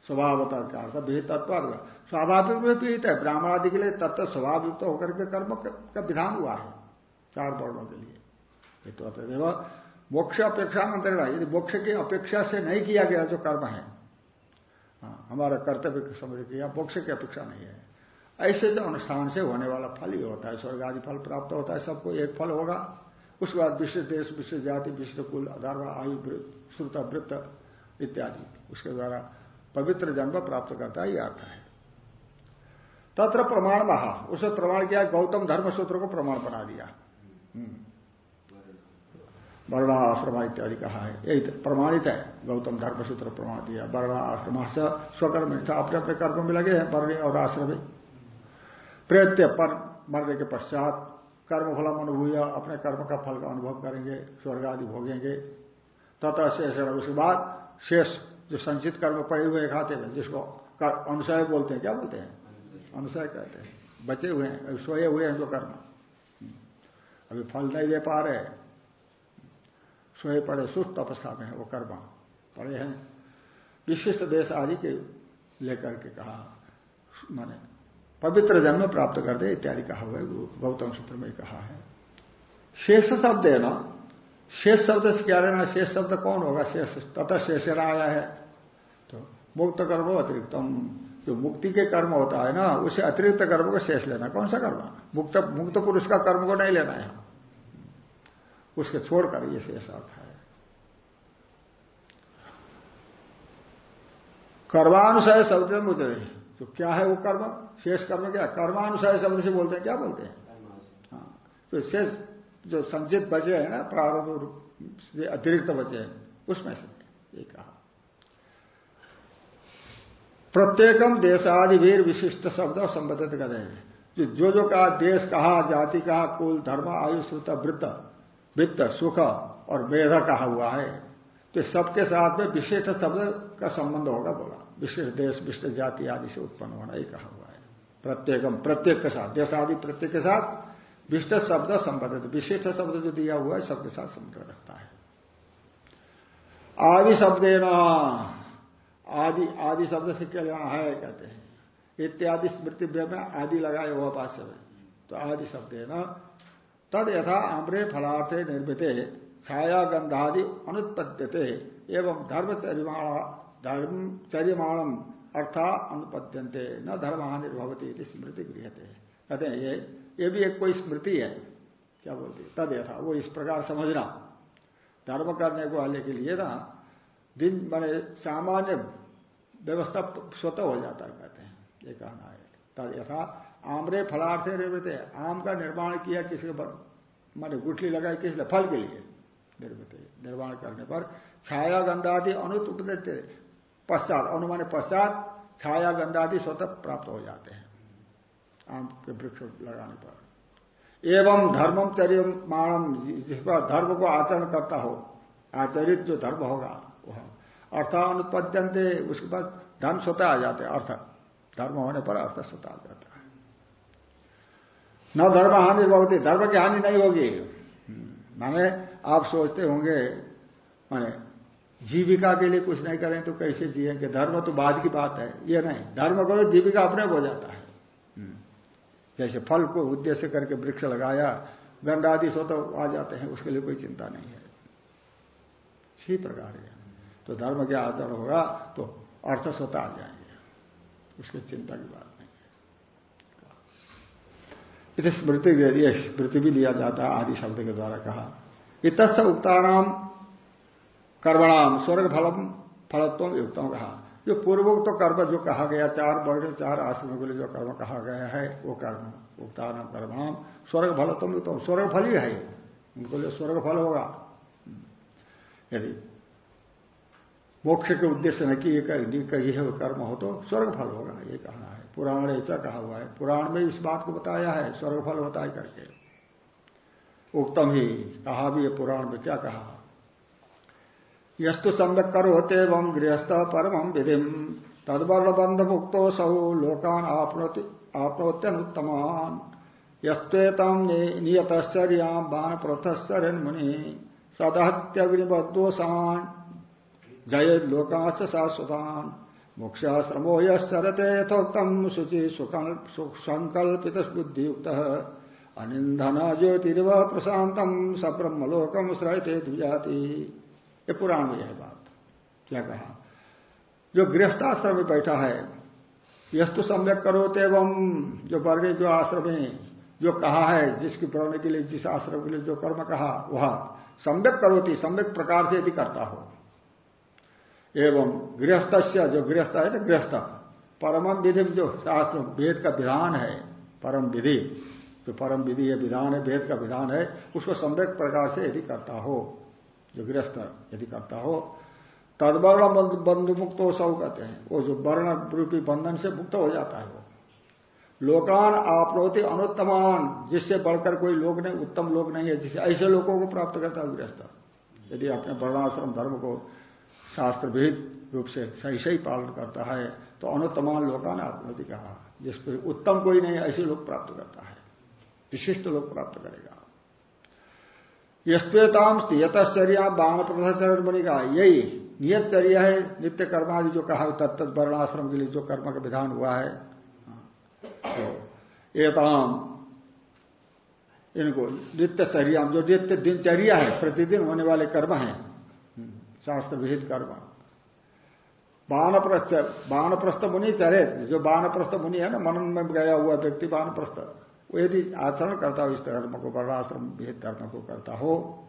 स्वभावता का अर्थ विहित तत्व स्वाभाविक में विहित है ब्राह्मण आदि के लिए तत्व स्वभाव युक्त होकर के कर्म का विधान हुआ है चार वर्णों के लिए। तो मोक्ष अपेक्षा मंत्रणा यदि मोक्ष की अपेक्षा से नहीं किया गया जो कर्म है हाँ, हमारा कर्तव्य समझ किया मोक्ष की अपेक्षा नहीं है। ऐसे जो अनुष्ठान से होने वाला फल ही होता है, स्वर्ग आदि फल प्राप्त होता है, सबको एक फल होगा। उसके बाद विश्व देश विश्व जाति विश्व कुल अधर्व आयु श्रुत, वृत्त इत्यादि। उसके द्वारा पवित्र जन्म प्राप्त करता है यह अर्थ है। तत्र प्रमाण महा। उसे प्रमाण किया, गौतम धर्म सूत्र को प्रमाण बना दिया। हम्म। वर्णा आश्रमा इत्यादि कहा है। यही तो प्रमाणित है। गौतम धर्म सूत्र प्रमाण दिया। वर्णा आश्रमा से स्वकर्म अपने अपने कर्म में लगे हैं, वर्णी और आश्रम। प्रयत्य पर मरने के पश्चात कर्म फल अनुभूय, अपने कर्म का फल का अनुभव करेंगे, स्वर्ग आदि भोगेंगे। तथा शेष उसके बाद शेष, जो संचित कर्म पड़े हुए खाते में, जिसको अनुशय बोलते हैं, क्या बोलते हैं? अनुशय कहते हैं। बचे हुए हैं सोए हुए हैं जो कर्म। अभी फल नहीं दे पा रहे। सोए पड़े, सुस्त अवस्था में है वो कर्म। पड़े हैं। विशिष्ट देश आदि के लेकर के कहा, माने पवित्र जन्म प्राप्त कर दे, इत्यादि कहा हुआ है गौतम सूत्र में कहा है। शेष शब्द है ना? शेष शब्द से क्या लेना शेष शब्द कौन होगा? शेष तथा शेषरा आया है। तो मुक्त कर्म अतिरिक्तम। जो मुक्ति के कर्म होता है ना, उसे अतिरिक्त कर्म को शेष लेना। कौन सा कर्म? मुक्त मुक्त पुरुष का कर्म को नहीं लेना है। उसके छोड़कर ये शेष अर्थ है। कर्मानुसार शब्द मुझे। तो क्या है वो कर्म? शेष कर्म क्या? कर्मानुसार शब्द से बोलते हैं। क्या बोलते हैं? हाँ। तो शेष जो संचित बचे हैं ना प्रारंभ से अतिरिक्त बचे हैं उसमें से ये कहा। प्रत्येकम देशादिवीर विशिष्ट शब्द और संबंधित कर। हैं जो जो कहा देश कहा जाति कहा कुल धर्म आयु श्रुत वृत्त वित्त सुख और वेद कहा हुआ है। तो सबके साथ में विशिष्ट शब्द का संबंध होगा बोला। विशिष्ट देश, विशिष्ट जाति आदि से उत्पन्न होना ही कहा हुआ है। प्रत्येकम, प्रत्येक के साथ देश आदि प्रत्येक के साथ विशिष्ट शब्द संबंधित, विशिष्ट शब्द जो दिया हुआ है सबके साथ संबंध रखता है। आदि शब्द आदि आदि शब्द से क्या लेना है, कहते हैं। इत्यादि स्मृति में आदि लगाए हुआ पास तो आदि शब्द है ना, तद यथा आम्रे फलार्थे निर्मित छाया गंधादि अनुत्पद्यते, एवं धर्म धर्म चरिमाणम अर्था अनुपद्यंते न धर्महानि भवती स्मृति गृहते कहते हैं, ये ये भी एक कोई स्मृति है। क्या बोलते तद यथा वो इस प्रकार समझना। धर्म करने को वाले के लिए ना, दिन मैंने सामान्य व्यवस्था स्वतः हो जाता है, कहते हैं। ये कहना है। तद यथा आमरे फलार्थे निर्मित। आम का निर्माण किया किसी मैंने गुठली लगाई किसी फल के लिए निर्मित। निर्माण करने पर छाया गंधादि अनुत पश्चात अनुमान पश्चात छाया गंधादि स्वतः प्राप्त हो जाते हैं, आम के वृक्ष लगाने पर। एवं धर्मम चर्य माणम जिसका धर्म को आचरण करता हो, आचरित जो धर्म होगा, वह अर्थानुपद्यंते उसके बाद धर्म स्वतः आ जाते अर्थ धर्म होने पर अर्थ स्वतः आ जाता है। न धर्म हानि होती धर्म की हानि नहीं होगी। माने आप सोचते होंगे, माने जीविका के लिए कुछ नहीं करें तो कैसे जिएँगे? धर्म तो बाद की बात है, ये नहीं। धर्म करो, जीविका अपने हो जाता है। जैसे फल को उद्देश्य करके वृक्ष लगाया गंध आदि सो तो आ जाते हैं, उसके लिए कोई चिंता नहीं है। इसी प्रकार है। तो धर्म के आदर होगा तो अर्थ स्वतः आ जाएँगे। उसकी चिंता की बात नहीं है। स्मृति स्मृति भी लिया जाता आदि शब्द के द्वारा कहा। इत उक्ताराम कर्मणाम, स्वर्ग फलम फलत्व युक्तों कहा। जो पूर्वोक्त तो कर्म जो कहा गया, चार वर्ण चार आश्रमों के लिए जो कर्म कहा गया है, वो कर्म उक्तान कर्म स्वर्ग फल तुम तो स्वर्ग फल ही है। उनको लिए स्वर्ग फल होगा। यदि मोक्ष के उद्देश्य न कि कही है कर्म हो तो स्वर्ग फल होगा, ये कहना है। पुराण ऐसा कहा हुआ है। पुराण में इस बात को बताया है, स्वर्ग फल होता है करके। उक्तम ही, कहा भी है पुराण में क्या कहा। यस्तु सम्यक करोते वम गृहस्थ परम विधि। तदवर्ण बंध मुक्तो सौ लोकान आपनोत्यन आपनोत्यनुत्तमान। यस्वेतम नियतश्चर्याम बाण प्रथश्चरण मुनि। सदहत्यग्निबद्धोषान जय लोकाश शाश्वतान। मोक्षाश्रमो यरते यथोक्तम शुचि संकल्पित बुद्धियुक्त अनिंधन ज्योतिर्व प्रशांतम सब्रह्मलोकम श्रयते द्विजाति ये पुराण में यह बात क्या कहा? जो गृहस्थाश्रम में बैठा है, यस्तु सम्यक करो एवं जो वर्ण जो आश्रम में जो कहा है, जिसकी वर्ण के लिए, जिस आश्रम के लिए जो कर्म कहा, वह सम्यक करोती, सम्यक प्रकार से यदि करता हो। एवं गृहस्थ जो गृहस्थ है ना, गृहस्थ, परम विधि जो शास्त्र, वेद का विधान है, परम विधि, जो परम विधि है विधान है, वेद का विधान है, उसको सम्यक प्रकार से यदि करता हो। जो गृहस्थ यदि करता हो, तदवर्ण बंधु मुक्त हो, सब कहते हैं। वो जो वर्ण रूपी बंधन से मुक्त हो जाता है वो। लोकान आपनोति अनुत्तमान, जिससे बढ़कर कोई लोग नहीं, उत्तम लोग नहीं है, जिसे ऐसे लोगों को प्राप्त करता है गृहस्थ। यदि अपने वर्णाश्रम धर्म को शास्त्र भेद रूप से सही सही पालन करता है तो अनुत्तमान लोकान आपनोति कहा। जिसको उत्तम कोई नहीं, ऐसे लोग प्राप्त करता है। विशिष्ट लोग प्राप्त करेगा। यस्वेताम यतश्चर्या बाण प्रथाचरण बनेगा यही नियत चर्या है नित्य कर्मादि जो कहा तत्त वर्णाश्रम के लिए जो कर्म का विधान हुआ है। तो एताम, इनको नित्य चर्या जो नित्य दिनचर्या है, प्रतिदिन होने वाले कर्म है, शास्त्र विहित कर्म। बानप्रस्थ बानप्रस्थ मुनि चरे जो बानप्रस्थ मुनि है ना मनन में गया हुआ व्यक्ति बानप्रस्थ वो यदि आचरण करता हो, इस धर्म को, वर्णाश्रम विहित धर्म को करता हो,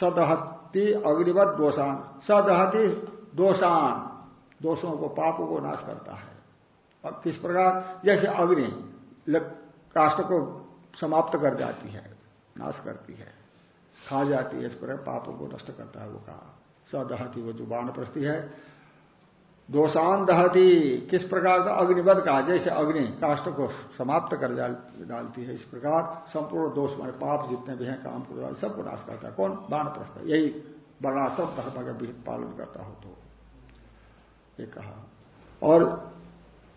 सदहती अग्निवत दोषान, सदहती दोषान, दोषों को, पापों को नाश करता है। और किस प्रकार? जैसे अग्नि काष्ट को समाप्त कर जाती है, नाश करती है, खा जाती है, इस प्रकार पापों को नष्ट करता है वो कहा। सदहती वो जो बानप्रस्थी है दोषान दहती। किस प्रकार का अग्निवध कहा? जैसे अग्नि काष्ट को समाप्त कर डालती है, इस प्रकार संपूर्ण दोष, माने पाप जितने भी हैं, काम को सबको नाश करता है। कौन? बाण प्रश्न यही वर्णाश्रम धर्म का पालन करता हो तो। ये कहा। और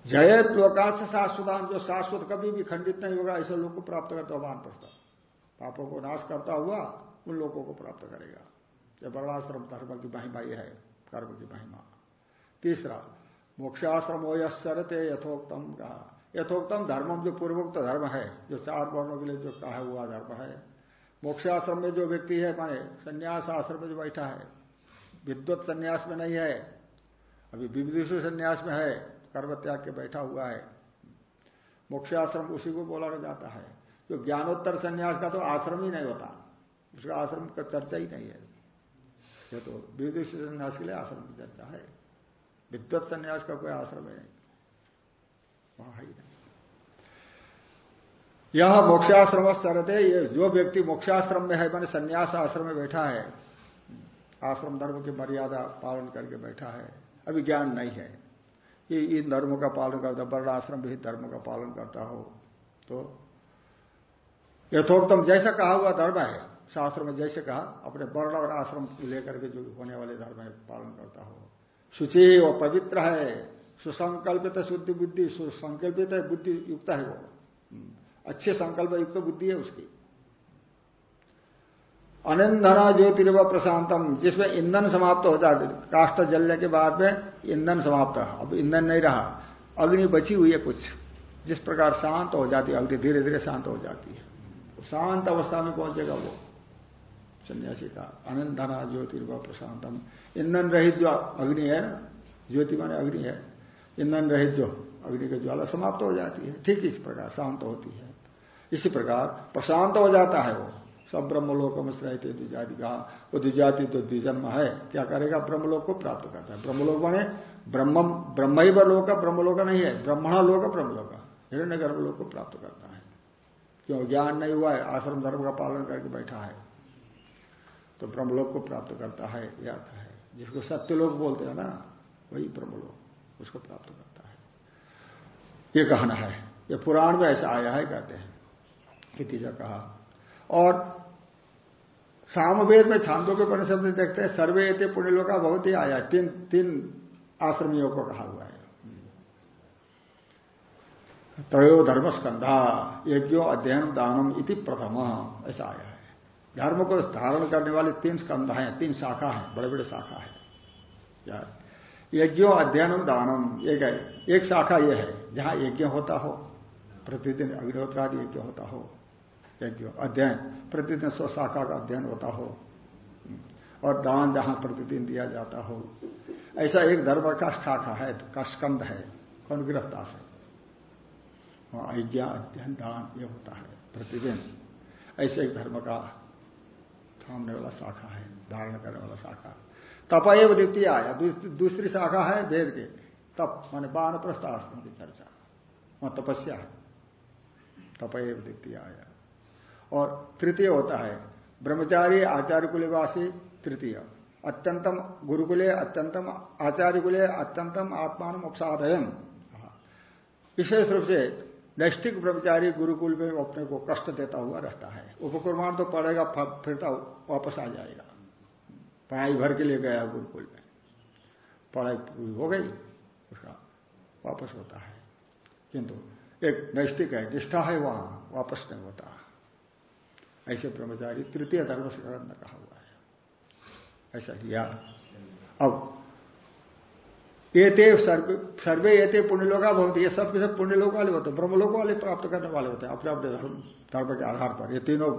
जय लोकाश शाश्वतान जो शाश्वत कभी भी खंडित नहीं होगा, ऐसे लोग को प्राप्त करता हो बाण प्रश्न पापों को नाश करता हुआ उन लोगों को प्राप्त करेगा। यह वर्णाश्रम धर्म की महिमा यह है, कर्म की महिमा। तीसरा, मोक्षाश्रम हो या यरते यथोक्तम कहा। यथोक्तम धर्म जो पूर्वोक्त धर्म है, जो चार वर्णों के लिए जो कहा हुआ धर्म है। मोक्षाश्रम में जो व्यक्ति है, माने संन्यास आश्रम में जो बैठा है, विद्वत संन्यास में नहीं है, अभी विविध संन्यास में है कर्म त्याग के बैठा हुआ है, मोक्षाश्रम उसी को बोला जाता है। जो ज्ञानोत्तर संन्यास का तो आश्रम ही नहीं होता, उसका आश्रम का चर्चा ही नहीं है। ये तो विविध संन्यास के लिए आश्रम की चर्चा है। विद्वत संन्यास का कोई आश्रम है नहीं। वहाँ है नहीं। यह मोक्षाश्रम चरते ये जो व्यक्ति मोक्षाश्रम में है, मैंने संन्यास आश्रम में बैठा है, आश्रम धर्म की मर्यादा पालन करके बैठा है, अभी ज्ञान नहीं है। ये इन धर्मों का पालन करता वर्ण आश्रम भी धर्म का पालन करता हो तो यथोक्तम जैसा कहा हुआ धर्म है, शास्त्र में जैसे कहा, अपने वर्ण और आश्रम लेकर के जो होने वाले धर्म है, पालन करता हो। शुचि वो पवित्र है, सुसंकल्पित शुद्धि बुद्धि, सुसंकल्पित है बुद्धि युक्त है वो। हम्म। अच्छे संकल्प युक्त बुद्धि है उसकी। अनिंधना ज्योतिर्व प्रशांतम, जिसमें ईंधन समाप्त हो जाते काष्ट जलने के बाद में ईंधन समाप्त अब ईंधन नहीं रहा। अग्नि बची हुई है कुछ। जिस प्रकार शांत हो जाती है, अग्नि धीरे धीरे शांत हो जाती है। शांत अवस्था में पहुंचेगा वो। सन्यासी का अनंत धना ज्योतिर्व प्रशांतम। ईंधन रहित जो अग्नि है ना? ज्योति माने अग्नि है। ईंधन रहित जो अग्नि की ज्वाला समाप्त हो जाती है। ठीक इस प्रकार शांत होती है। इसी प्रकार प्रशांत हो जाता है वो। सब ब्रह्मलोक में रहते द्विजाति कहा वो द्विजाति तो द्विजन्म है। क्या करेगा? ब्रह्मलोक को प्राप्त करता है। ब्रह्मलोक माने ब्रह्म ब्रह्म ही लोक, ब्रह्मलोक नहीं है। ब्रह्मणा लोक, ब्रह्मलोक। हिरण्य गर्भलोक को प्राप्त करता है। क्यों? ज्ञान नहीं हुआ है। आश्रम धर्म का पालन करके बैठा है। तो ब्रह्मलोक को प्राप्त करता है यह है। जिसको सत्यलोक बोलते हैं ना, वही ब्रह्मलोक उसको प्राप्त करता है। ये कहना है, ये पुराण में ऐसा आया है, कहते हैं। इतिजा कहा। और सामवेद में छांदों के परिषद में देखते हैं, सर्वे ये पुण्यलोक का बहुत ही आया। तीन तीन आश्रमियों को कहा हुआ है। त्रयो धर्म स्कंधा, यज्ञो अध्ययन दानम इति प्रथम, ऐसा आया है। धर्म को धारण करने वाले तीन स्कंध हैं, तीन शाखा हैं बड़े बड़े शाखा है। यज्ञों अध्ययनम दानम एक है? एक शाखा यह है, जहाँ यज्ञ होता हो, प्रतिदिन अग्निहोत्रादि यज्ञ होता हो, यज्ञ, अध्ययन, प्रतिदिन स्व शाखा का अध्ययन होता हो, और दान जहाँ प्रतिदिन दिया जाता हो। ऐसा एक धर्म का शाखा है, का स्कंद है कौन गिरफ़्तार है वहाँ यज्ञ, अध्ययन, दान ये होता है, प्रतिदिन। ऐसे एक धर्म का थामने वाला शाखा है, धारण करने वाला शाखा। तप एवं द्वितीय आया दूसरी शाखा है वेद के। तप माने बान प्रस्थाश्रम की चर्चा। वहाँ तपस्या है। तप एवं द्वितीय आया और तृतीय होता है, ब्रह्मचारी आचार्य कुलवासी तृतीय। अत्यंतम गुरुकुले, अत्यंतम आचार्य कुले, अत्यंतम आत्मान उपसाधयन विशेष रूप से नैष्ठिक ब्रह्मचारी गुरुकुल में अपने को कष्ट देता हुआ रहता है। उपकुर्मान तो पढ़ेगा फिरता वापस आ जाएगा। पढ़ाई भर के लिए गया गुरुकुल में। पढ़ाई पूरी हो गई, उसका वापस होता है। किंतु एक नैष्ठिक है, निष्ठा है वहाँ, वापस नहीं होता। ऐसे ब्रह्मचारी तृतीय धर्म से कहा हुआ है। ऐसा किया। अब एते सर्वे सर्वे एते पुण्यलोका बहुत ये सब के सब पुण्यलोक वाले होते हैं ब्रह्मलोक वाले प्राप्त करने वाले होते हैं अपने अपने धर्म धर्म के आधार पर, ये तीनों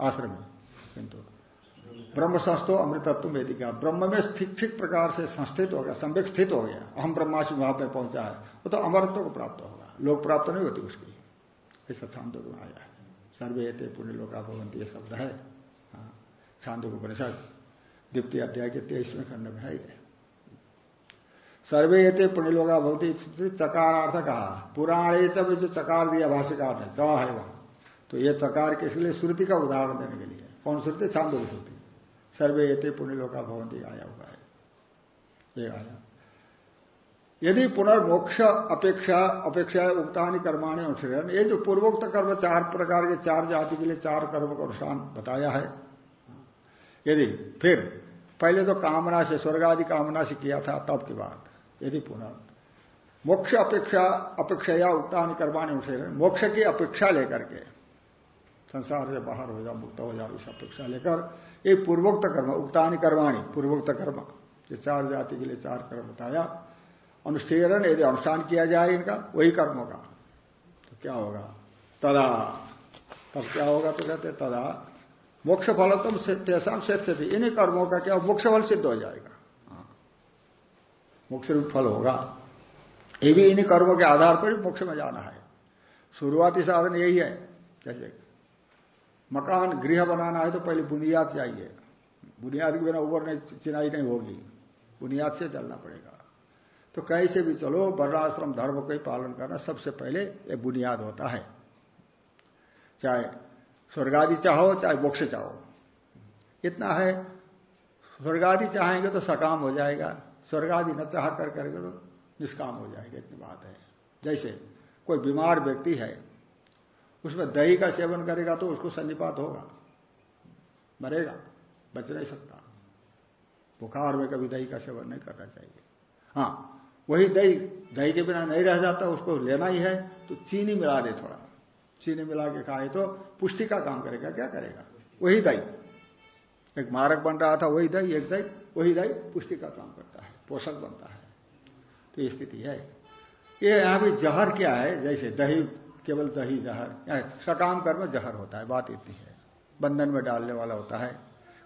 आश्रम है, किंतु। ब्रह्म संस्थो अमृतत्व क्या ब्रह्म में ठीक ठीक प्रकार से संस्थित हो गया संवेक स्थित हो गया अहम ब्रह्माशी भाव में पहुँचा है, वो तो अमरत्व को प्राप्त होगा, लोक प्राप्त नहीं होती उसकी। ऐसा छांदो आया है। सर्वे एते पुण्यलोका भवंती ये शब्द है। हाँ छांदो परिषद द्वितीय अध्याय के तेईसवें खंड में है ये। सर्वे ये पुण्यलोगा भवती चकारार्थ कहा पुराण तब जो चकार दिया भाष्यकार ने च है वहाँ। तो ये चकार के इसलिए श्रुति का उदाहरण देने के लिए। कौन श्रुति? छांदो श्रुति। सर्वे ये पुण्यलोका भवंती आया हुआ है। ये आया। यदि पुनर्मोक्ष अपेक्षा अपेक्षा उक्तानी कर्माणी अनुष्ठन ये जो पूर्वोक्त कर्म चार प्रकार के चार जाति के लिए चार कर्म का अनुष्ठान बताया है। यदि फिर, पहले तो कामना से स्वर्ग आदि कामना से किया था, तब की बात। यदि पुनः। मोक्ष अपेक्षा अपेक्षा या उक्तानी कर्माणी अनुष्ठन मोक्ष की अपेक्षा लेकर के संसार से बाहर हो जाओ, मुक्त हो जाओ, इस अपेक्षा लेकर ये पूर्वोक्त कर्म उक्तानी कर्माणी पूर्वोक्त कर्म जो चार जाति के लिए चार कर्म बताया। अनुष्ठेरण यदि अनुष्ठान किया जाए इनका, वही कर्म होगा तो क्या होगा? तदा। तब क्या होगा तो कहते तदा। मोक्ष फल तुम तेसाम से इन्हीं कर्मों का क्या? मोक्ष फल सिद्ध हो जाएगा। मोक्ष रूप फल होगा। ये भी इन्हीं कर्मों के आधार पर ही मोक्ष में जाना है। शुरुआती साधन यही है। जैसे मकान गृह बनाना है तो पहले बुनियाद चाहिए। बुनियाद के बिना ऊपर नहीं, चिनाई नहीं होगी। बुनियाद से चलना पड़ेगा। तो कैसे भी चलो, वर्णाश्रम, धर्म को ही पालन करना सबसे पहले ये बुनियाद होता है। चाहे स्वर्गादि चाहो, चाहे मोक्ष चाहो। इतना है। स्वर्गादि चाहेंगे तो सकाम हो जाएगा। स्वर्गादि न चाह कर करके तो निष्काम हो जाएगा, इतनी बात है। जैसे कोई बीमार व्यक्ति है, उसमें दही का सेवन करेगा तो उसको सन्निपात होगा, मरेगा, बच नहीं सकता। बुखार में कभी दही का सेवन नहीं करना चाहिए। हाँ वही दही दही के बिना नहीं रह जाता, उसको लेना ही है तो चीनी मिला दे थोड़ा। चीनी मिला के खाए तो पुष्टि का काम करेगा, क्या करेगा? वही दही। एक मारक बन रहा था, वही दही, एक दही, वही दही, पुष्टि का काम करता पोषक बनता है। तो ये स्थिति है। ये यहाँ भी जहर क्या है? जैसे दही, केवल दही जहर। सकाम कर्म जहर होता है, बात इतनी है। बंधन में डालने वाला होता है।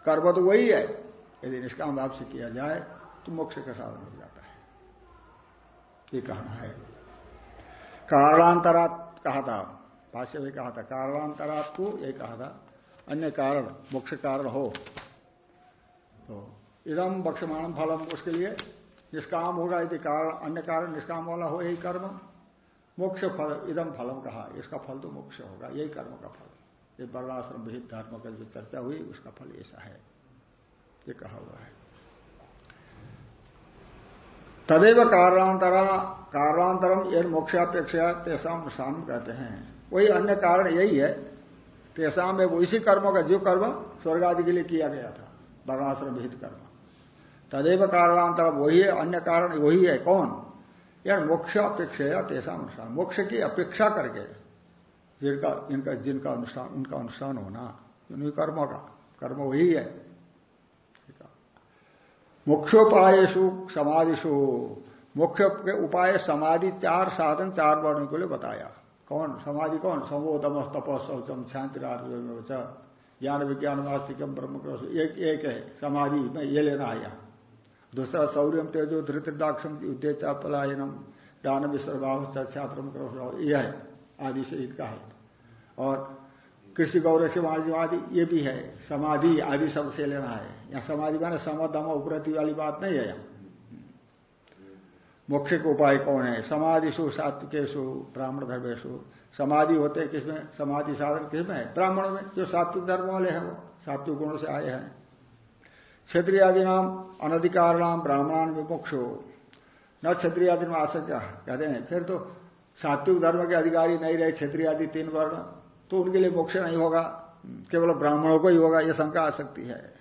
कर्म तो वही है। यदि निष्काम भाव से किया जाए तो मोक्ष का साधन हो जाता है। ये कहना है। कारणांतरा कहा था। भाष्य में कहा था, कारणांतरात को ये कहा था। अन्य कारण, मोक्ष कारण हो। तो इदम बक्षमाण फलम उसके लिए निष्काम होगा यदि कारण, अन्य कारण निष्काम वाला हो, यही कर्म। मोक्ष फल इदम फलम कहा, इसका फल तो मोक्ष होगा, यही कर्म का फल। ये वर्णाश्रम विहित धर्म का जो चर्चा हुई, उसका फल ऐसा है। ये कहा हुआ है। तदेव कारणांतरा कारणांतरम ये मोक्षापेक्षा तेसाम शाम कहते हैं। वही अन्य कारण यही है तेसाम में वो इसी कर्मों का जो कर्म स्वर्ग आदि के लिए किया गया था, वर्णाश्रम विहित कर्म। तदेव कारणांतर वही है, अन्य कारण वही है, कौन? यार मोक्ष अपेक्षा तेसाम अनुष्ठान। मोक्ष की अपेक्षा करके जिनका इनका जिनका अनुष्ठान, उनका अनुष्ठान होना, उन्हीं कर्मों का, कर्म वही है। मोक्षोपायु समाधिशु मोक्ष के उपाय समाधि चार साधन, चार वर्णों के लिए बताया। कौन? समाधि कौन? समोदम तप शौचम शांति ज्ञान, विज्ञान वास्तिकम ब्रह्म एक एक है, समाधि में ये लेना है यहाँ। दूसरा सौर्यम तेजो धृतदाक्षम पलायनम दान विश्वभाव ब्रह्म यह है, आदि से इनका है। और कृषि गौरव आदि, ये भी है, समाधि आदि सबसे लेना है। यहाँ समाधि माना समदम उपरति वाली बात नहीं है यहाँ। के उपाय कौन है? समाधिशु सात्विकेशु ब्राह्मण धर्मेशु समाधि होते किसमें? समाधि साधन किसमें? ब्राह्मण में, जो सात्विक धर्म वाले हैं वो, सात्विक गुणों से आए हैं। क्षेत्रीय आदि नाम अनधिकार नाम ब्राह्मणान हो न क्षत्रिय आदि में आशंका कहते हैं, फिर तो सात्विक धर्म के अधिकारी नहीं रहे क्षेत्रीय आदि तीन वर्ण। तो उनके लिए मोक्ष नहीं होगा। केवल ब्राह्मणों को ही होगा यह शंका आ सकती है।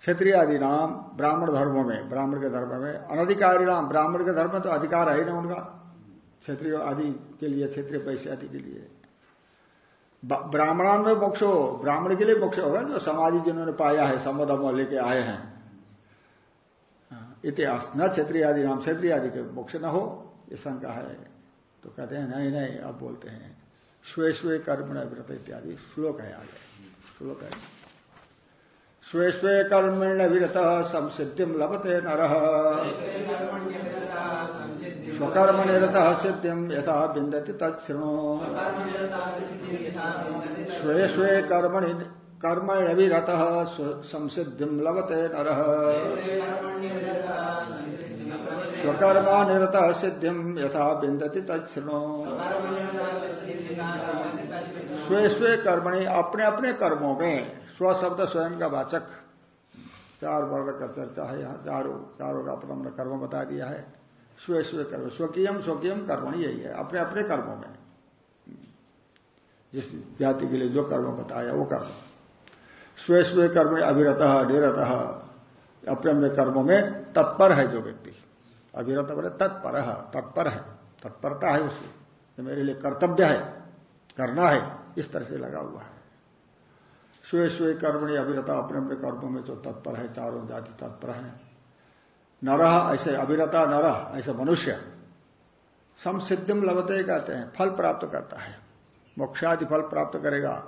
क्षेत्रीय आदि नाम ब्राह्मण धर्मों में, ब्राह्मण के धर्म में अनधिकारी नाम ब्राह्मण के धर्म में तो अधिकार है ही ना उनका? क्षेत्रीय आदि के लिए, क्षेत्रीय पैसे आदि के लिए। ब्राह्मणान में मोक्ष हो ब्राह्मण के लिए मोक्ष होगा जो समाधि जिन्होंने पाया है समोधम लेके आए हैं। हाँ, इतिहास न क्षत्रिय आदि नाम क्षत्रिय आदि के मोक्ष न हो ये शंका है। तो कहते हैं नहीं नहीं अब बोलते हैं। स्वे स्वे कर्म व्रत इत्यादि श्लोक है आगे। श्लोक है। स्वे स्वे कर्मण विरत संसिद्धि लभते नर। स्वकर्म निरत सिद्धिम यथा बिंदती तत्णु स्वे स्वे कर्मणि कर्मण विरत संसिद्धि लभते नर। स्वकर्मा निरत सिद्धिम यथा बिंदती तत्णु स्वे स्वे कर्मणि अपने अपने कर्मों में स्वशब्द स्वयं का वाचक। चार वर्ग का चर्चा है, यहाँ चारों चारों का अपना अपना कर्म बता दिया है। स्वे स्वे कर्म स्वकीयम स्वकीयम कर्मणि यही है। अपने अपने कर्मों में। जिस जाति के लिए जो कर्म बताया, वो कर्म। स्वे स्वे कर्म अभिरत निरत अपने अपने कर्मों में तत्पर है जो व्यक्ति। अभिरत बोले तत्पर है तत्पर है। तत्परता है उसे। ये मेरे लिए कर्तव्य है, करना है, इस तरह से लगा हुआ है। स्वे स्वे कर्मणि अभिरता अपने अपने कर्मों में जो तत्पर है, चारों जाति तत्पर है। नर, ऐसे अभिरता नरह ऐसे मनुष्य। समसिद्धिम लभते, कहते हैं, फल प्राप्त करता है। मोक्षादि फल प्राप्त करेगा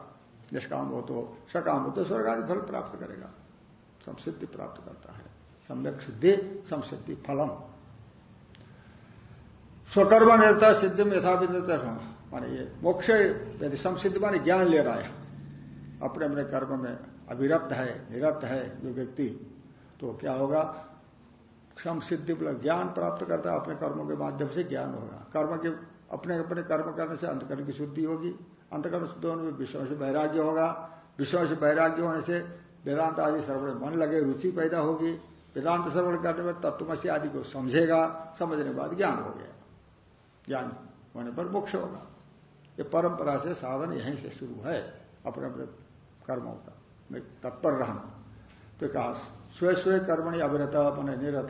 निष्काम हो तो सकाम हो तो स्वर्ग आदि फल प्राप्त करेगा। संसिद्धि प्राप्त करता है। सम्यक सिद्धि संसिद्धि फलम। स्वकर्म निर्ता सिद्धि में यथा माने ये मोक्ष, यदि संसिद्ध माने ज्ञान ले रहा है। अपने अपने कर्म में अविरक्त है, निरत है, जो व्यक्ति तो क्या होगा? संसिद्धि मतलब ज्ञान प्राप्त करता है, अपने कर्मों के माध्यम से ज्ञान होगा। कर्म के, अपने अपने कर्म करने से अंतकर्म की शुद्धि होगी। अंतकर्म शुद्ध होने में विश्वास वैराग्य होगा। विश्वास वैराग्य होने से वेदांत आदि सर्वण मन लगे, रुचि पैदा होगी। वेदांत श्रवण करने में तत्वमसी आदि को समझेगा, समझने के बाद ज्ञान हो गया। ज्ञान होने पर मोक्ष होगा। ये परंपरा से साधन यहीं से शुरू है, अपने अपने कर्मों का। तत्पर रहना तो कहा स्वे स्वे कर्मणि अविरत मन निरत,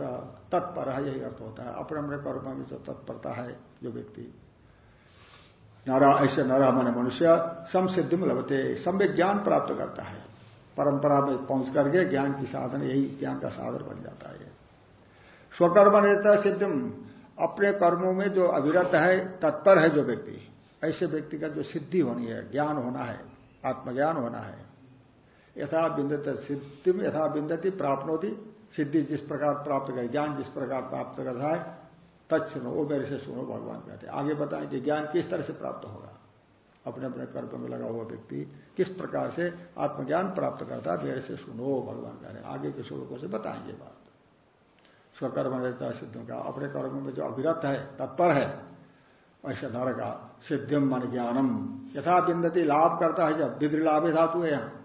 तत्पर है यही अर्थ होता है। अपने अपने कर्म में जो तत्परता है, जो व्यक्ति नरा, ऐसे नरा मन मनुष्य, समसिद्धि में लभते, सम्यक ज्ञान प्राप्त करता है। परंपरा में पहुँच करके ज्ञान की साधन, यही ज्ञान का साधन बन जाता है। स्वकर्म नेता सिद्धिम, अपने कर्मों में जो अविरत है, तत्पर है जो व्यक्ति, ऐसे व्यक्ति का जो सिद्धि होनी है, ज्ञान होना है, आत्मज्ञान होना है। यथा बिंदत सिद्धि यथा बिंदती प्राप्त होती सिद्धि जिस प्रकार प्राप्त करे, ज्ञान जिस प्रकार प्राप्त कर रहा है तत् सुनो वो मेरे से सुनो, भगवान कहते आगे बताएँ कि ज्ञान किस तरह से प्राप्त होगा। अपने अपने कर्म में लगा हुआ व्यक्ति किस प्रकार से आत्मज्ञान प्राप्त करता है, मेरे से सुनो, भगवान कह रहे आगे के श्लोकों से बताएँगे बात। स्वकर्म रहता है सिद्धों का। अपने कर्म में जो अभिरत है, तत्पर है ऐसे नर का सिद्धिम मन ज्ञानम। यथा बिंदती लाभ करता है जब। विद्र लाभ धातु है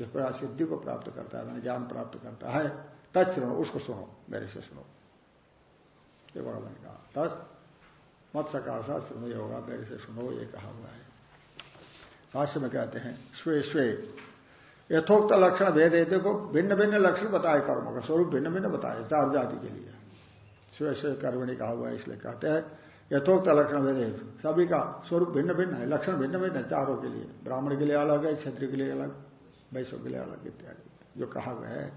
जिस प्रकार सिद्धि को प्राप्त करता है, मैंने ज्ञान प्राप्त करता है, तत् सुनो उसको सुनो, मेरे से सुनो। ये भगवान कहा, तस्, मत सकाशा सुनो, ये होगा, मेरे से सुनो, ये कहा हुआ है। भाष्य में कहते हैं, स्वे स्वे, यथोक्त लक्षण भेद है देखो भिन्न भिन्न लक्षण बताए कर्मों का स्वरूप भिन्न भिन्न बताए, चार जाति के लिए। स्वे स्वे कर्मणि कहा हुआ है, इसलिए कहते हैं, यथोक्त लक्षण भेद, सभी का स्वरूप भिन्न भिन्न है, लक्षण भिन्न भिन्न है, चारों के लिए, ब्राह्मण के लिए अलग है, क्षत्रिय के लिए अलग। वैश्व के लिए अलग इत्यादि। जो कहा गया है।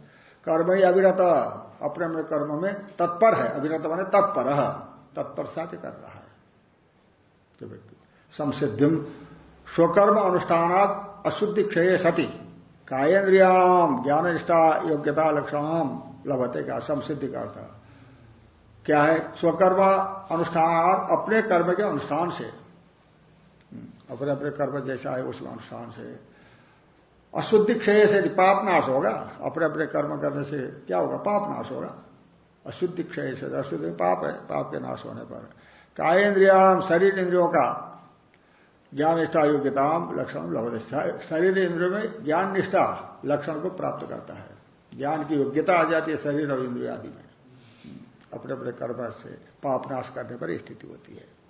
कर्म ही अविरत अपने अपने कर्म में तत्पर है। अविरत माने तत्पर तत्पर साथ कर रहा है। जो व्यक्ति। संसिद्धिम स्वकर्म अनुष्ठानात अशुद्धि क्षय सती। कायेन्द्रियाम ज्ञान निष्ठा योग्यता लक्षण लभते का संसिद्धि का अर्थ। क्या है? स्वकर्म अनुष्ठान अपने कर्म के अनुष्ठान से। हम्म, अपने अपने कर्म जैसा है उस अनुष्ठान से। अशुद्धि क्षय से पाप नाश होगा, अपने अपने कर्म करने से क्या होगा? पाप नाश होगा। अशुद्धि क्षय से अशुद्धि पाप है, पाप के नाश होने पर। काय कायेन्द्रियाम शरीर इंद्रियों का ज्ञान निष्ठा योग्यता लक्षण लवनिष्ठा शरीर इंद्रियों में ज्ञान निष्ठा लक्षण को प्राप्त करता है। ज्ञान की योग्यता आ जाती है शरीर और इंद्रिय आदि में। अपने अपने कर्म से पाप नाश करने पर स्थिति होती है।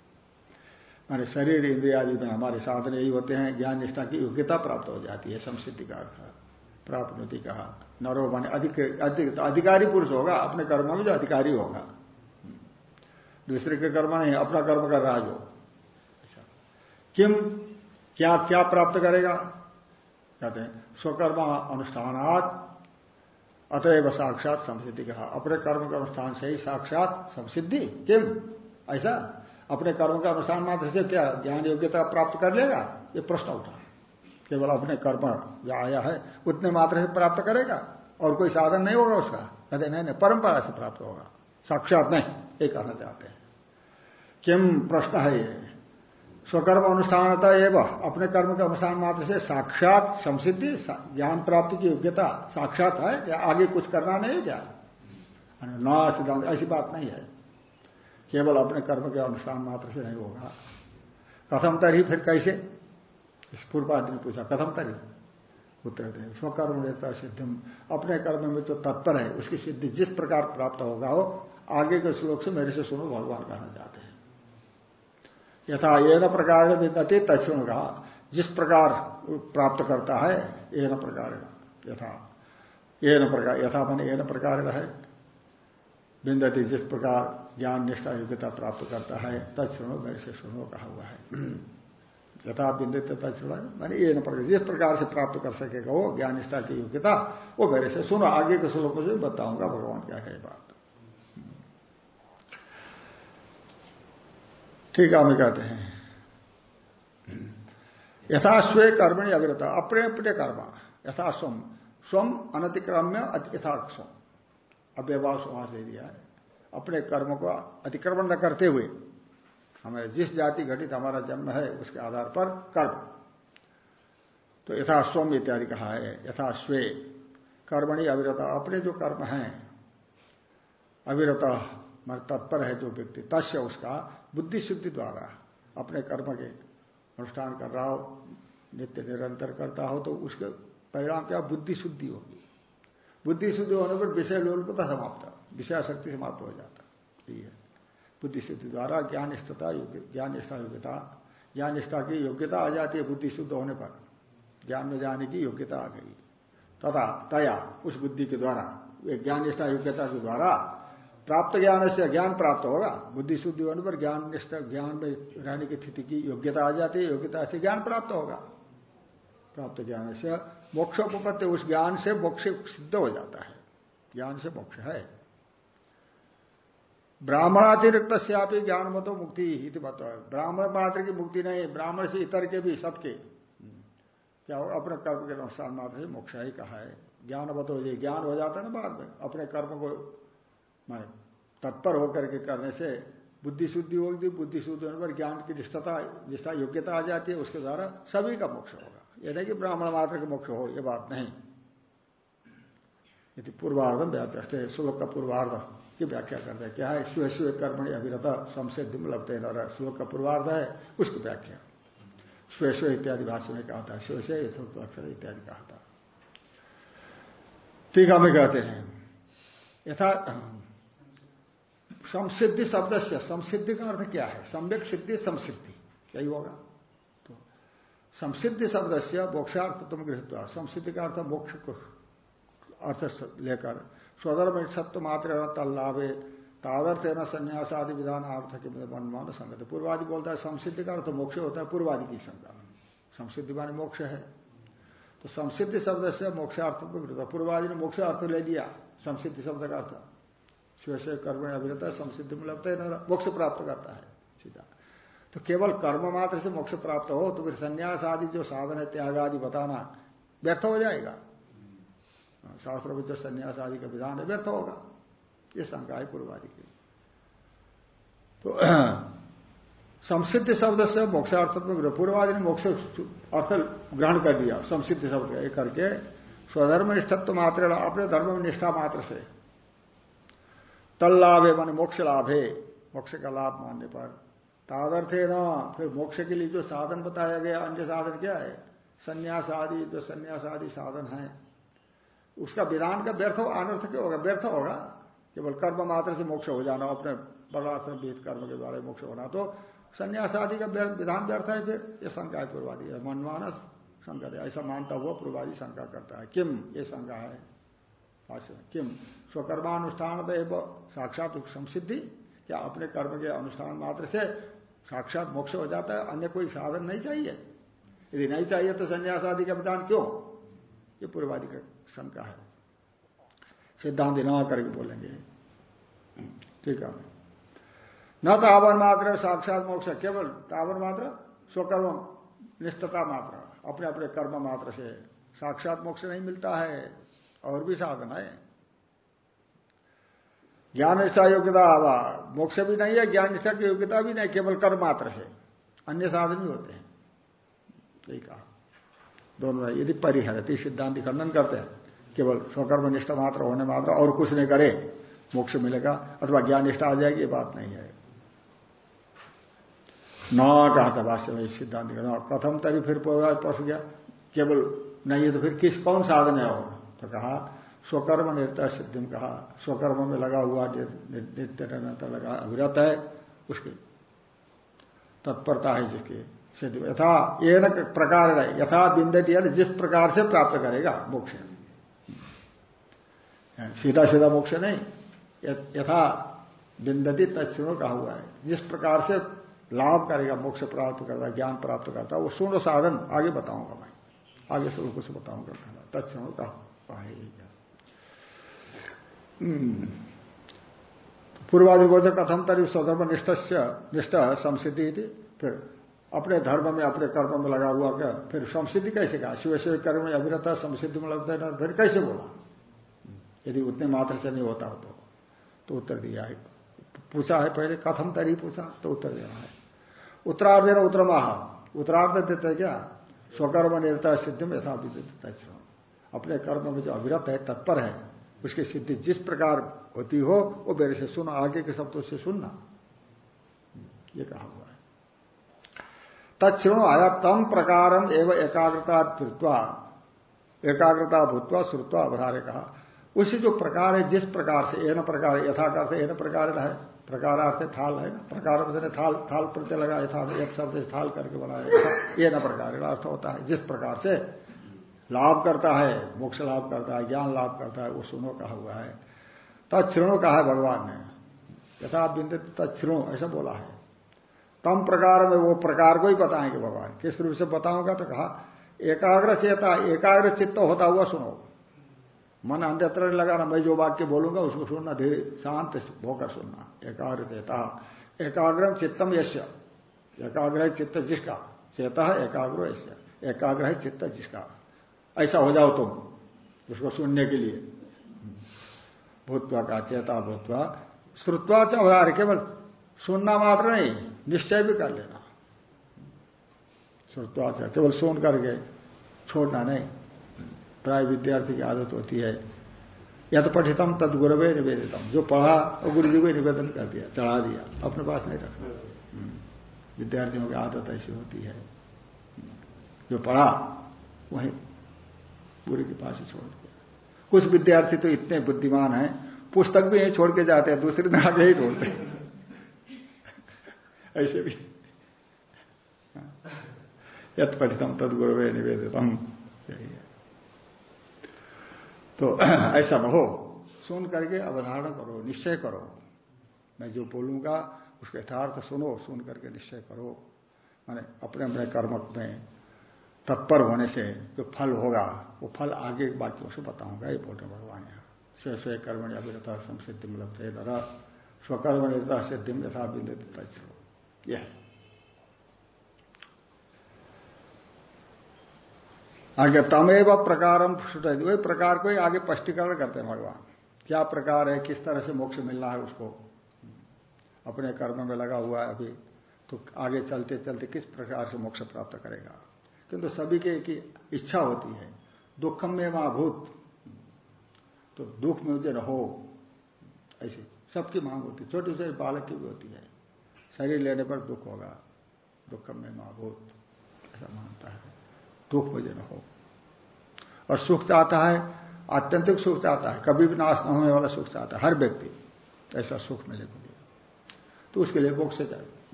माने शरीर इंद्रिया आदि में हमारे साधन यही होते हैं, ज्ञान निष्ठा की योग्यता प्राप्त हो जाती है संसिद्धि का अर्थ प्राप्त कहा। नरो माने अधिक अधिक अधिकारी पुरुष होगा, अपने कर्म में जो अधिकारी होगा। दूसरे के कर्म नहीं, अपना कर्म कर रहा जो। अच्छा। किम, क्या क्या प्राप्त करेगा? कहते हैं, स्वकर्म अनुष्ठानात, अतएव साक्षात संसिद्धि कहा। अपने कर्म के अनुष्ठान से ही साक्षात संसिद्धि किम? ऐसा? अपने कर्म का अनुसार मात्र से क्या ज्ञान योग्यता प्राप्त कर लेगा? ये प्रश्न उठा। केवल अपने कर्म जो आया है, उतने मात्र से प्राप्त करेगा और कोई साधन नहीं होगा उसका। कहते, नहीं नहीं, परंपरा से प्राप्त होगा। साक्षात नहीं। ये कहना चाहते हैं। किम प्रश्न है ये? स्वकर्म अनुष्ठानता एवं, अपने कर्म के अनुष्ठान मात्र से साक्षात संसिद्धि ज्ञान प्राप्ति की योग्यता साक्षात है या आगे कुछ करना नहीं क्या? न सिद्धांत ऐसी बात नहीं है। केवल अपने कर्म के अनुष्ठान मात्र से नहीं होगा। कथम तरी फिर कैसे? इस पूर्वादि ने पूछा, कथम तरी? उत्तर दे, स्वकर्म देता सिद्धि अपने कर्म में जो तत्पर है, उसकी सिद्धि जिस प्रकार प्राप्त होगा हो आगे के श्लोक से मेरे से सुनो, भगवान कहना चाहते हैं। यथा ये न प्रकार विदती तत्ण कहा जिस प्रकार प्राप्त करता है ये न प्रकार यथा ये न प्रकार, यथा मैंने ये न प्रकार है। बिंदती जिस प्रकार ज्ञान निष्ठा योग्यता प्राप्त करता है तत्णो मेरे से सुनो कहा हुआ है। यथा बिंदित तत्णो मैंने ये न प्रकार जिस प्रकार से प्राप्त कर सकेगा वो ज्ञान निष्ठा की योग्यता, वो मेरे से सुनो, आगे के श्लोकों से बताऊँगा, भगवान क्या है बात। ठीक है, हमें कहते हैं। यथास्वे कर्मणि अविरता, अपने अपने कर्म, यथा स्वम अनतिक्रम्य यथा स्वम अव्यवाह समाज दे दिया है। अपने कर्म को अतिक्रमण न करते हुए, हमें जिस जाति घटित हमारा जन्म है, उसके आधार पर कर्म। तो यथास्वम इत्यादि कहा है, यथास्वे। कर्मणि अविरता, अपने जो कर्म हैं, अविरता मान तत्पर है जो व्यक्ति, तस्य उसका बुद्धि शुद्धि द्वारा अपने कर्म के अनुष्ठान कर रहा हो, नित्य निरंतर करता हो तो उसके परिणाम क्या? बुद्धि शुद्धि होगी। बुद्धि शुद्धि होने पर विषय लोलपता समाप्त विषय शक्ति समाप्त हो जाता। है। बुद्धि शुद्धि द्वारा ज्ञान निष्ठता योग्य ज्ञान निष्ठा योग्यता ज्ञान निष्ठा की योग्यता आ जाती है बुद्धि शुद्ध होने पर। ज्ञान में जाने की योग्यता आ गई। तथा तया उस बुद्धि के द्वारा ज्ञान निष्ठा योग्यता के द्वारा प्राप्त ज्ञान से ज्ञान प्राप्त होगा। बुद्धि शुद्धि होने पर ज्ञान निष्ठा ज्ञान में रहने की स्थिति की योग्यता आ जाती है, योग्यता से ज्ञान प्राप्त होगा। प्राप्त ज्ञान से मोक्ष उस ज्ञान से मोक्ष सिद्ध हो जाता है। ज्ञान से मोक्ष है। ब्राह्मणातिरिक्त आप ज्ञान मतो मुक्ति ही बताओ ब्राह्मण मात्र की मुक्ति नहीं, ब्राह्मण से इतर के भी सबके। क्या हो अपने कर्म के अनुसार मात्र से मोक्ष ही, कहा है। ज्ञान बतो ये ज्ञान हो जाता है ना बाद में, अपने कर्म को मैं तत्पर होकर के करने से बुद्धि शुद्धि होगी, बुद्धि शुद्धि होने पर ज्ञान की निष्ठता, निष्ठा योग्यता आ जाती है, उसके द्वारा सभी का मोक्ष होगा। यह नहीं कि ब्राह्मण मात्र का मोक्ष हो यह बात नहीं। पूर्वार्धम व्याचे श्लोक का पूर्वार्ध। की व्याख्या करते हैं। क्या है? स्वे स्वे कर्मणि अभिरत संशय लगते न श्लोक का पूर्वार्ध है, उसकी व्याख्या। स्वे स्वे इत्यादि भाषा में कहा था। स्वे से अक्षर इत्यादि कहा था। है, हमें कहते हैं। यथा, संसिद्धि शब्द से संसिद्धि का अर्थ क्या है? सम्यक सिद्धि, संसिद्धि। यही होगा। तो संसिद्धि शब्द से मोक्षार्थ तुम गृहित संसिद्धि का अर्थ मोक्ष को अर्थ लेकर स्वधर्म सत्व मात्र तल्लाभे तादर्थ न संन्यास आदि विधान अर्थ के मनमान संगत। पूर्वादि बोलता है संसिद्धि का अर्थ मोक्ष होता है, पूर्वादि की शंका संसिद्धि माने मोक्ष है। तो संसिद्धि शब्द से मोक्षार्थ पूर्वादि ने मोक्ष अर्थ ले लिया, संसिद्धि शब्द का अर्थ। शिव से कर्म अभिरता संसिद्धि में लगता है मोक्ष प्राप्त करता है, सीधा। तो केवल कर्म मात्र से मोक्ष प्राप्त हो तो फिर संन्यास आदि जो साधन है त्याग आदि बताना व्यर्थ हो जाएगा। शास्त्र जो संन्यास आदि का विधान है व्यर्थ होगा। ये शंका है पूर्वादि की। तो संसिद्ध शब्द से मोक्षार्थ में पूर्वादि ने मोक्ष अर्थ ग्रहण कर दिया। संसिद्ध शब्द का करके स्वधर्म निष्ठत्व मात्र अपने धर्म में निष्ठा मात्र से। तल लाभ है मान मोक्ष लाभ है मोक्ष का लाभ मानने पर। तादर्थ ना, फिर मोक्ष के लिए जो साधन बताया गया, अन्य साधन क्या है? संन्यास आदि जो संन्यास आदि साधन है। उसका विधान का व्यर्थ हो, अनर्थ क्यों होगा? व्यर्थ होगा। केवल कर्म मात्र से मोक्ष हो जाना, अपने बर्दाश्रम बीत कर्म के द्वारा मोक्ष होना। तो संन्यास आदि का विधान व्यर्थ है, फिर ये शंका है पूर्वादी है। मनमानस शंका ऐसा मानता हुआ पूर्वादी शंका करता है। किम? ये शंका है। किम? स्वकर्मानुष्ठान साक्षात संसिद्धि। क्या अपने कर्म के अनुष्ठान मात्र से साक्षात मोक्ष हो जाता है? अन्य कोई साधन नहीं चाहिए। यदि नहीं चाहिए तो संन्यास आदि का विधान क्यों? ये पूर्वादि का शंका है। सिद्धांत न करके बोलेंगे। ठीक है। न तावन मात्र, साक्षात मोक्ष, केवल तावन मात्र, स्वकर्म, निष्ठता मात्र, अपने अपने कर्म मात्र से साक्षात मोक्ष नहीं मिलता है, और भी साधन है। ज्ञान निष्ठा योग्यता आवा, मोक्ष भी नहीं है, ज्ञान निष्ठा की योग्यता भी नहीं, केवल कर्म मात्र से। अन्य साधन ही होते हैं। यही कहा दोनों यदि परिहरती सिद्धांत खंडन करते हैं, केवल स्वकर्म निष्ठा मात्र होने मात्र और कुछ नहीं करे, मोक्ष मिलेगा अथवा ज्ञान निष्ठा आ जाएगी, ये बात नहीं है। न कहा था भाष्य में सिद्धांत कथम तभी फिर पस गया। केवल नहीं है तो फिर किस, कौन साधन है और? तो कहा, स्वकर्म निरता सिद्धि में कहा। स्वकर्म में लगा हुआ नित्य निरंतर लगा अविरत है, उसके तत्परता है जिसके सिद्ध। यथा ये न प्रकार यथा बिंदती है जिस प्रकार से प्राप्त करेगा, मोक्ष सीधा सीधा मोक्ष नहीं। यथा बिंदती तत्णु कहा हुआ है। जिस प्रकार से लाभ करेगा, मोक्ष प्राप्त करता, ज्ञान प्राप्त करता, वो सुनो साधन आगे बताऊँगा मैं। आगे से कुछ बताऊँगा तत्णु कहा हम्म। बोध कथम तरी स्वधर्म निष्ठ निष्ठ संसिद्धि फिर अपने धर्म में अपने कर्म में लगा हुआ क्या? फिर संसिद्धि कैसे कहा? शिव शिव कर्म में अभिरता संसिद्धि में लगता है फिर कैसे बोला? यदि उतने मात्र से नहीं होता तो, तो उत्तर दिया है। पूछा है पहले कथम तरी पूछा तो उत्तर देना है। उत्तरार्ध है उत्तरमाह उत्तरार्ध देते क्या? स्वकर्म निरता सिद्धि में यथा अपने कर्म में जो अविरत है तत्पर है उसकी सिद्धि जिस प्रकार होती हो वो मेरे से सुना आगे के शब्दों से सुनना। ये कहा हुआ तत्णु आया तम प्रकार एवं एकाग्रता धृत्वा, एकाग्रता भूतवा, श्रुत्वा अवधारे कहा। उसी जो प्रकार है, जिस प्रकार से, एन प्रकार, यथाकार से, एन प्रकार है, प्रकारार्थ थाल है, प्रकार थाल थाल प्रत्यय लगा, यथा एक शब्द से थाल करके बनाया ये न प्रकार अर्थ होता है, जिस प्रकार से लाभ करता है, मोक्ष लाभ करता है, ज्ञान लाभ करता है वो सुनो कहा हुआ है। तत्णु कहा है भगवान ने, यथा बिंद तत्णु ऐसा बोला है। तम प्रकार में वो प्रकार को ही बताएँगे भगवान। किस रूप से बताऊँगा तो कहा, एकाग्र चेता, एकाग्र चित्त होता हुआ सुनो। मन अन्यत्र लगाना मैं जो वाक्य बोलूँगा उसको सुनना, धीरे, शांत होकर सुनना। एकाग्र चेता, एकाग्र चित्तम यश्य एकाग्र चित्त जिसका? चेता एकाग्र यश्य एकाग्र चित्त जिसका? ऐसा हो जाओ तुम उसको सुनने के लिए। भूतवा का चेता, भूतवा। श्रुत्वा चौधार केवल सुनना मात्र नहीं निश्चय भी कर लेना। श्रुत्वा केवल सुन करके छोड़ना नहीं। प्राय विद्यार्थी की आदत होती है। यद पठितम तद गुरवे निवेदितम। जो पढ़ा, वो गुरु जी को निवेदन कर दिया, चढ़ा दिया, अपने पास नहीं रखा। हम्म। विद्यार्थियों की आदत ऐसी होती है। जो पढ़ा, वही गुरु के पास ही छोड़ दिया। कुछ विद्यार्थी तो इतने बुद्धिमान हैं, पुस्तक भी यही छोड़ के जाते हैं, दूसरे दिन आगे ही ढूंढते ऐसे भी। यद पठितम तद गुरवे निवेदितम। यही है। तो ऐसा न हो। सुन करके अवधारणा करो, निश्चय करो। मैं जो बोलूँगा, उसके यथार्थ सुनो, सुन करके निश्चय करो। माने अपने अपने कर्म में तत्पर होने से जो फल होगा, वो फल आगे बाकियों से बताऊँगा, ये बोल रहे भगवान यहाँ। स्व स्व कर्म अभिरता संसिद्धि में लगते स्वकर्म निरता सिद्धि में यथा बिंदता यह आगे तमेव प्रकारम वही प्रकार को ही आगे स्पष्टीकरण करते हैं भगवान। क्या प्रकार है, किस तरह से मोक्ष मिलना है उसको? अपने कर्म में लगा हुआ है अभी। तो आगे चलते चलते किस प्रकार से मोक्ष प्राप्त करेगा? किंतु सभी के एक इच्छा होती है। दुखम में महाभूत तो दुख में मुझे न हो ऐसी सबकी मांग होती है। छोटी छोटी बालक की भी होती है। शरीर लेने पर दुख होगा। दुखम में महाभूत ऐसा मानता है। दुख मुझे न हो। और सुख चाहता है, आत्यंतिक सुख चाहता है। कभी भी नाश न होने वाला सुख चाहता है। हर व्यक्ति ऐसा सुख मिले मुझे तो उसके लिए मोक्ष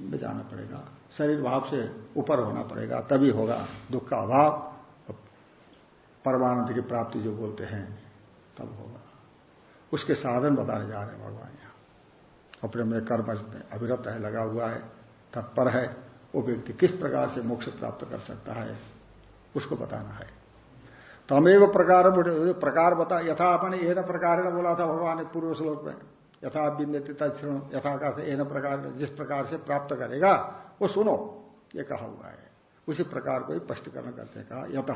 में जाना पड़ेगा। शरीर भाव से ऊपर होना पड़ेगा। तभी होगा दुख का अभाव। परमानंद की प्राप्ति जो बोलते हैं, तब होगा। उसके साधन बताने जा रहे हैं भगवान अपने अपने कर्म में अविरत है, लगा हुआ है, तत्पर है, वो व्यक्ति किस प्रकार से मोक्ष प्राप्त कर सकता है, उसको बताना है। तमेव प्रकार प्रकार बता यथा अपने एन प्रकार ने बोला था भगवान ने पूर्व श्लोक में। यथा बिंदती तत्ण यथा का एन प्रकार जिस प्रकार से प्राप्त करेगा, वो सुनो, ये कहा हुआ है। उसी प्रकार को स्पष्टीकरण करते कहा यथ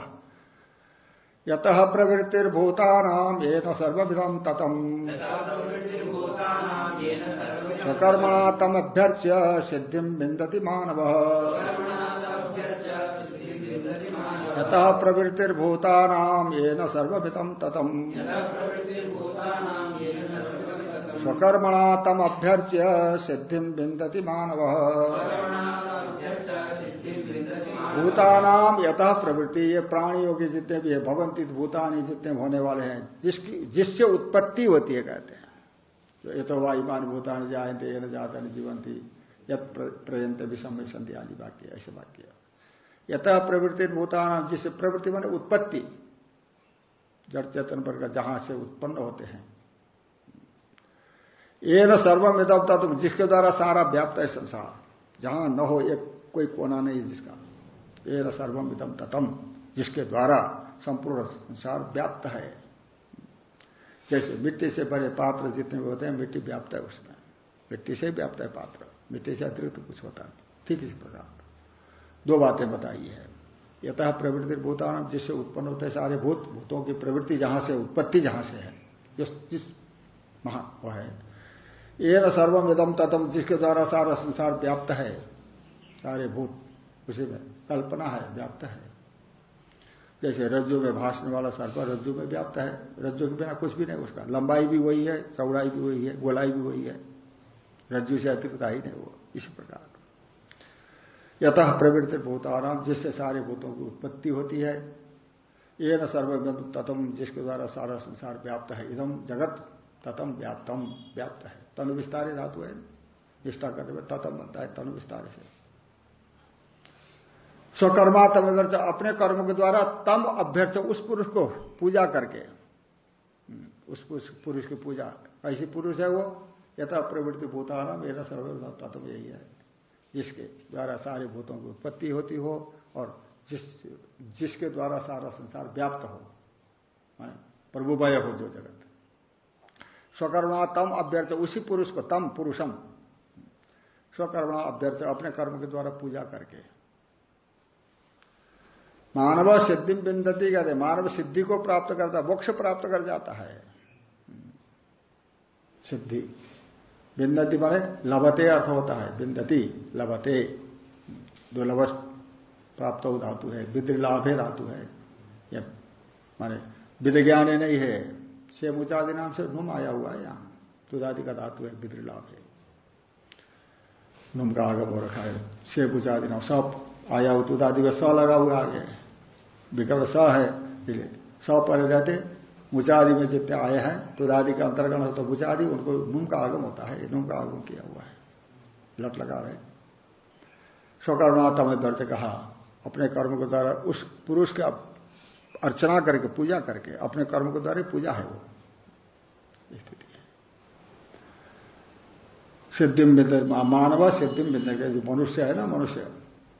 यत प्रवृत्तिर्भूतानाम ये न सर्विधम ततम। स्वकर्मणा तमभ्यर्च्य सिद्धि विंदति मानव। यत प्रवृत्तिर्भूतानाम ये न सर्विधम ततम। स्वकर्मणा तम अभ्यर्च्य सिद्धि विंदति मानव। भूतानाम यतः प्रवृत्ति, ये प्राणियों के जितने भी है भवंती भूतानी जितने होने वाले हैं, जिसकी, जिससे उत्पत्ति होती है, कहते हैं। ये तो वायुमान भूतानी जायते ये न जाता जीवंती। यत प्रयंत विषम संधि आदि वाक्य, ऐसे वाक्य। यतः प्रवृत्ति भूतान जिससे प्रवृत्ति मान उत्पत्ति। जड़ चेतन वर्ग जहाँ से उत्पन्न होते हैं। ये न सर्वम यदम तुम जिसके द्वारा सारा व्याप्त है संसार। जहाँ न हो एक, कोई कोना नहीं जिसका। ये न सर्वम इतम ततम जिसके द्वारा संपूर्ण संसार व्याप्त है। जैसे मिट्टी से बड़े पात्र जितने भी होते हैं, मिट्टी व्याप्त है उसमें। मिट्टी से व्याप्त है पात्र। मिट्टी से अतिरिक्त कुछ होता नहीं। ठीक इस प्रकार। दो बातें बताई है। यतः प्रवृत्ति भूतान जिससे उत्पन्न होते सारे भूत, भूतों की प्रवृत्ति जहाँ से, उत्पत्ति जहाँ से है। जिस जिस महा वो है। ये न सर्वम इदम ततम जिसके द्वारा सारा संसार व्याप्त है, सारे भूत, उसी में कल्पना है, व्याप्त है। जैसे रज्जु में भाषने वाला सर्प रज्जु में व्याप्त है। रज्जु के बिना कुछ भी नहीं उसका। लंबाई भी वही है, चौड़ाई भी वही है, गोलाई भी वही है। रज्जु से अतिरिक्त ही नहीं वो इसी प्रकार। यतः प्रवृत्ति भूताराम जिससे सारे भूतों की उत्पत्ति होती है ये न सर्वबंधु ततम, जिसके द्वारा सारा संसार व्याप्त है। इदम जगत ततम व्याप्तम, व्याप्त है। तनु विस्तार धातु है। निष्ठा करने में ततम बनता है तनु विस्तार से। स्वकर्मा तम अभ्यर्थ अपने कर्म के द्वारा तम अभ्यर्थ उस पुरुष को पूजा करके। हम्म, उस पुरुष की पूजा। ऐसी पुरुष है वो यथा प्रवृत्ति भूताना मेरा सर्व तत्व यही है। जिसके द्वारा सारे भूतों की उत्पत्ति होती हो और जिस जिसके द्वारा सारा संसार व्याप्त हो। प्रभुभय हो जो जगत। स्वकर्मा तम अभ्यर्थ उसी पुरुष को तम पुरुषम। स्वकर्मा अभ्यर्थ अपने कर्म के द्वारा पूजा करके। मानव सिद्धि बिंदती कहते मानव सिद्धि को प्राप्त करता है मोक्ष प्राप्त कर जाता है। सिद्धि। बिंदती माने लभते अर्थ होता है। बिंदती, लभते। दो लभ प्राप्त हो धातु है। विद्रिलाभे धातु है। ये माने विद्ञान नहीं है। से मुचादि नाम से नुम आया हुआ है यहाँ। तुदादि का धातु है, विद्रिलाभ। है नुम का आगम हो रखा है। से मुचादि नाम। सब आया हुआ तुदादि का स लगा हुआ आगे। विकल्प स है, इसलिए स परे रहते, मुचादि में जितने आए हैं तो का अंतर्गण हो तो मुचादि, उनको नुम का आगम होता है नुम का आगम किया हुआ है, लट लगा रहे। स्वकर्णात्म दर्ज कहा, अपने कर्म के द्वारा उस पुरुष का अर्चना करके, पूजा करके, अपने कर्म के द्वारा पूजा है वो। स्थिति है। सिद्धिम बिंद मानव सिद्धिम बिंद जो मनुष्य है ना, मनुष्य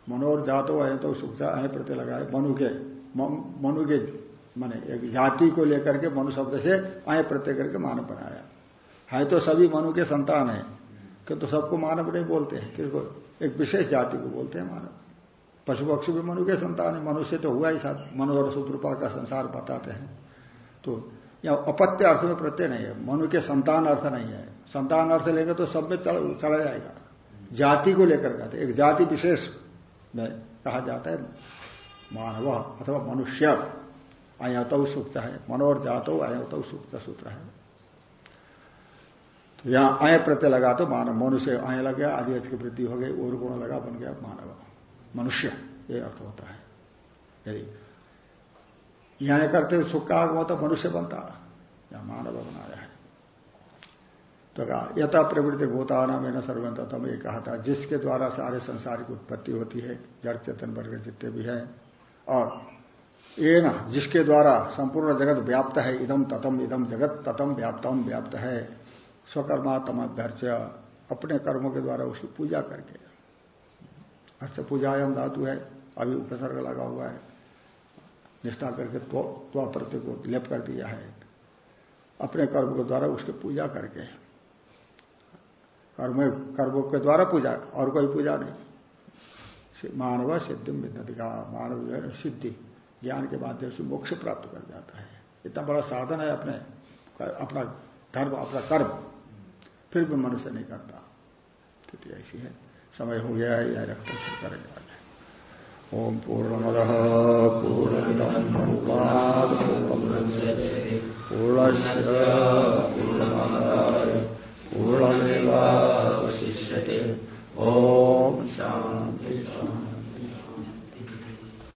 मनोर जातो है तो सुख है प्रति लगाए, मनु के मनु के माने एक जाति को लेकर के मनु शब्द से आय प्रत्यय करके मानव बनाया। है तो सभी मनु के संतान है किंतु तो सबको मानव नहीं बोलते हैं? किसको? एक विशेष जाति को बोलते हैं मानव। पशु पक्षी भी मनु के संतान है, मनुष्य तो हुआ ही साथ, मनोहर सूत्रपा का संसार बताते हैं। तो यह अपत्य अर्थ में प्रत्यय नहीं है, मनु के संतान अर्थ नहीं है। संतान अर्थ लेकर तो सब में चला जाएगा। जाति को लेकर कहते एक जाति विशेष में कहा जाता है। मानव अथवा मनुष्य अयत सूक्त है मनोर जातो अयत सूक्त सूत्र है। तो यहाँ अय प्रत्यय लगा तो मानव, मनुष्य अय लग गया, आदि की वृद्धि हो गई, और गुण लगा बन गया मानव। मनुष्य, ये अर्थ होता है। यदि यहाँ करते हुए सुख का आगम होता, मनुष्य बनता या मानव बनाया है। तो कहा, यथा प्रवृत्ति भूताना में न सर्वंत तम ये कहा था, जिसके द्वारा सारे संसार की उत्पत्ति होती है, जड़ चेतन, वर्ग जितने भी है और ये न जिसके द्वारा संपूर्ण जगत व्याप्त है इदम ततम इदम जगत ततम व्याप्तम व्याप्त है स्वकर्मा तमभ्यर्च अपने कर्मों के द्वारा उसकी पूजा करके। अर्थ पूजायम धातु है अभी उपसर्ग लगा हुआ है। निष्ठा करके तो, तो प्रत्यय को लेप कर दिया है। अपने कर्म के द्वारा उसकी पूजा करके। कर्म कर्मों के द्वारा पूजा और कोई पूजा नहीं। मानव सिद्धि विद्धिका मानव जो है सिद्धि, ज्ञान के माध्यम से मोक्ष प्राप्त कर जाता है। इतना बड़ा साधन है अपने, अपना धर्म, अपना कर्म। फिर भी मनुष्य नहीं करता। स्थिति तो ऐसी है। समय हो गया है या रखते फिर करेंगे आज ओम पूर्णमद पूर्ण ओम शांति। शांति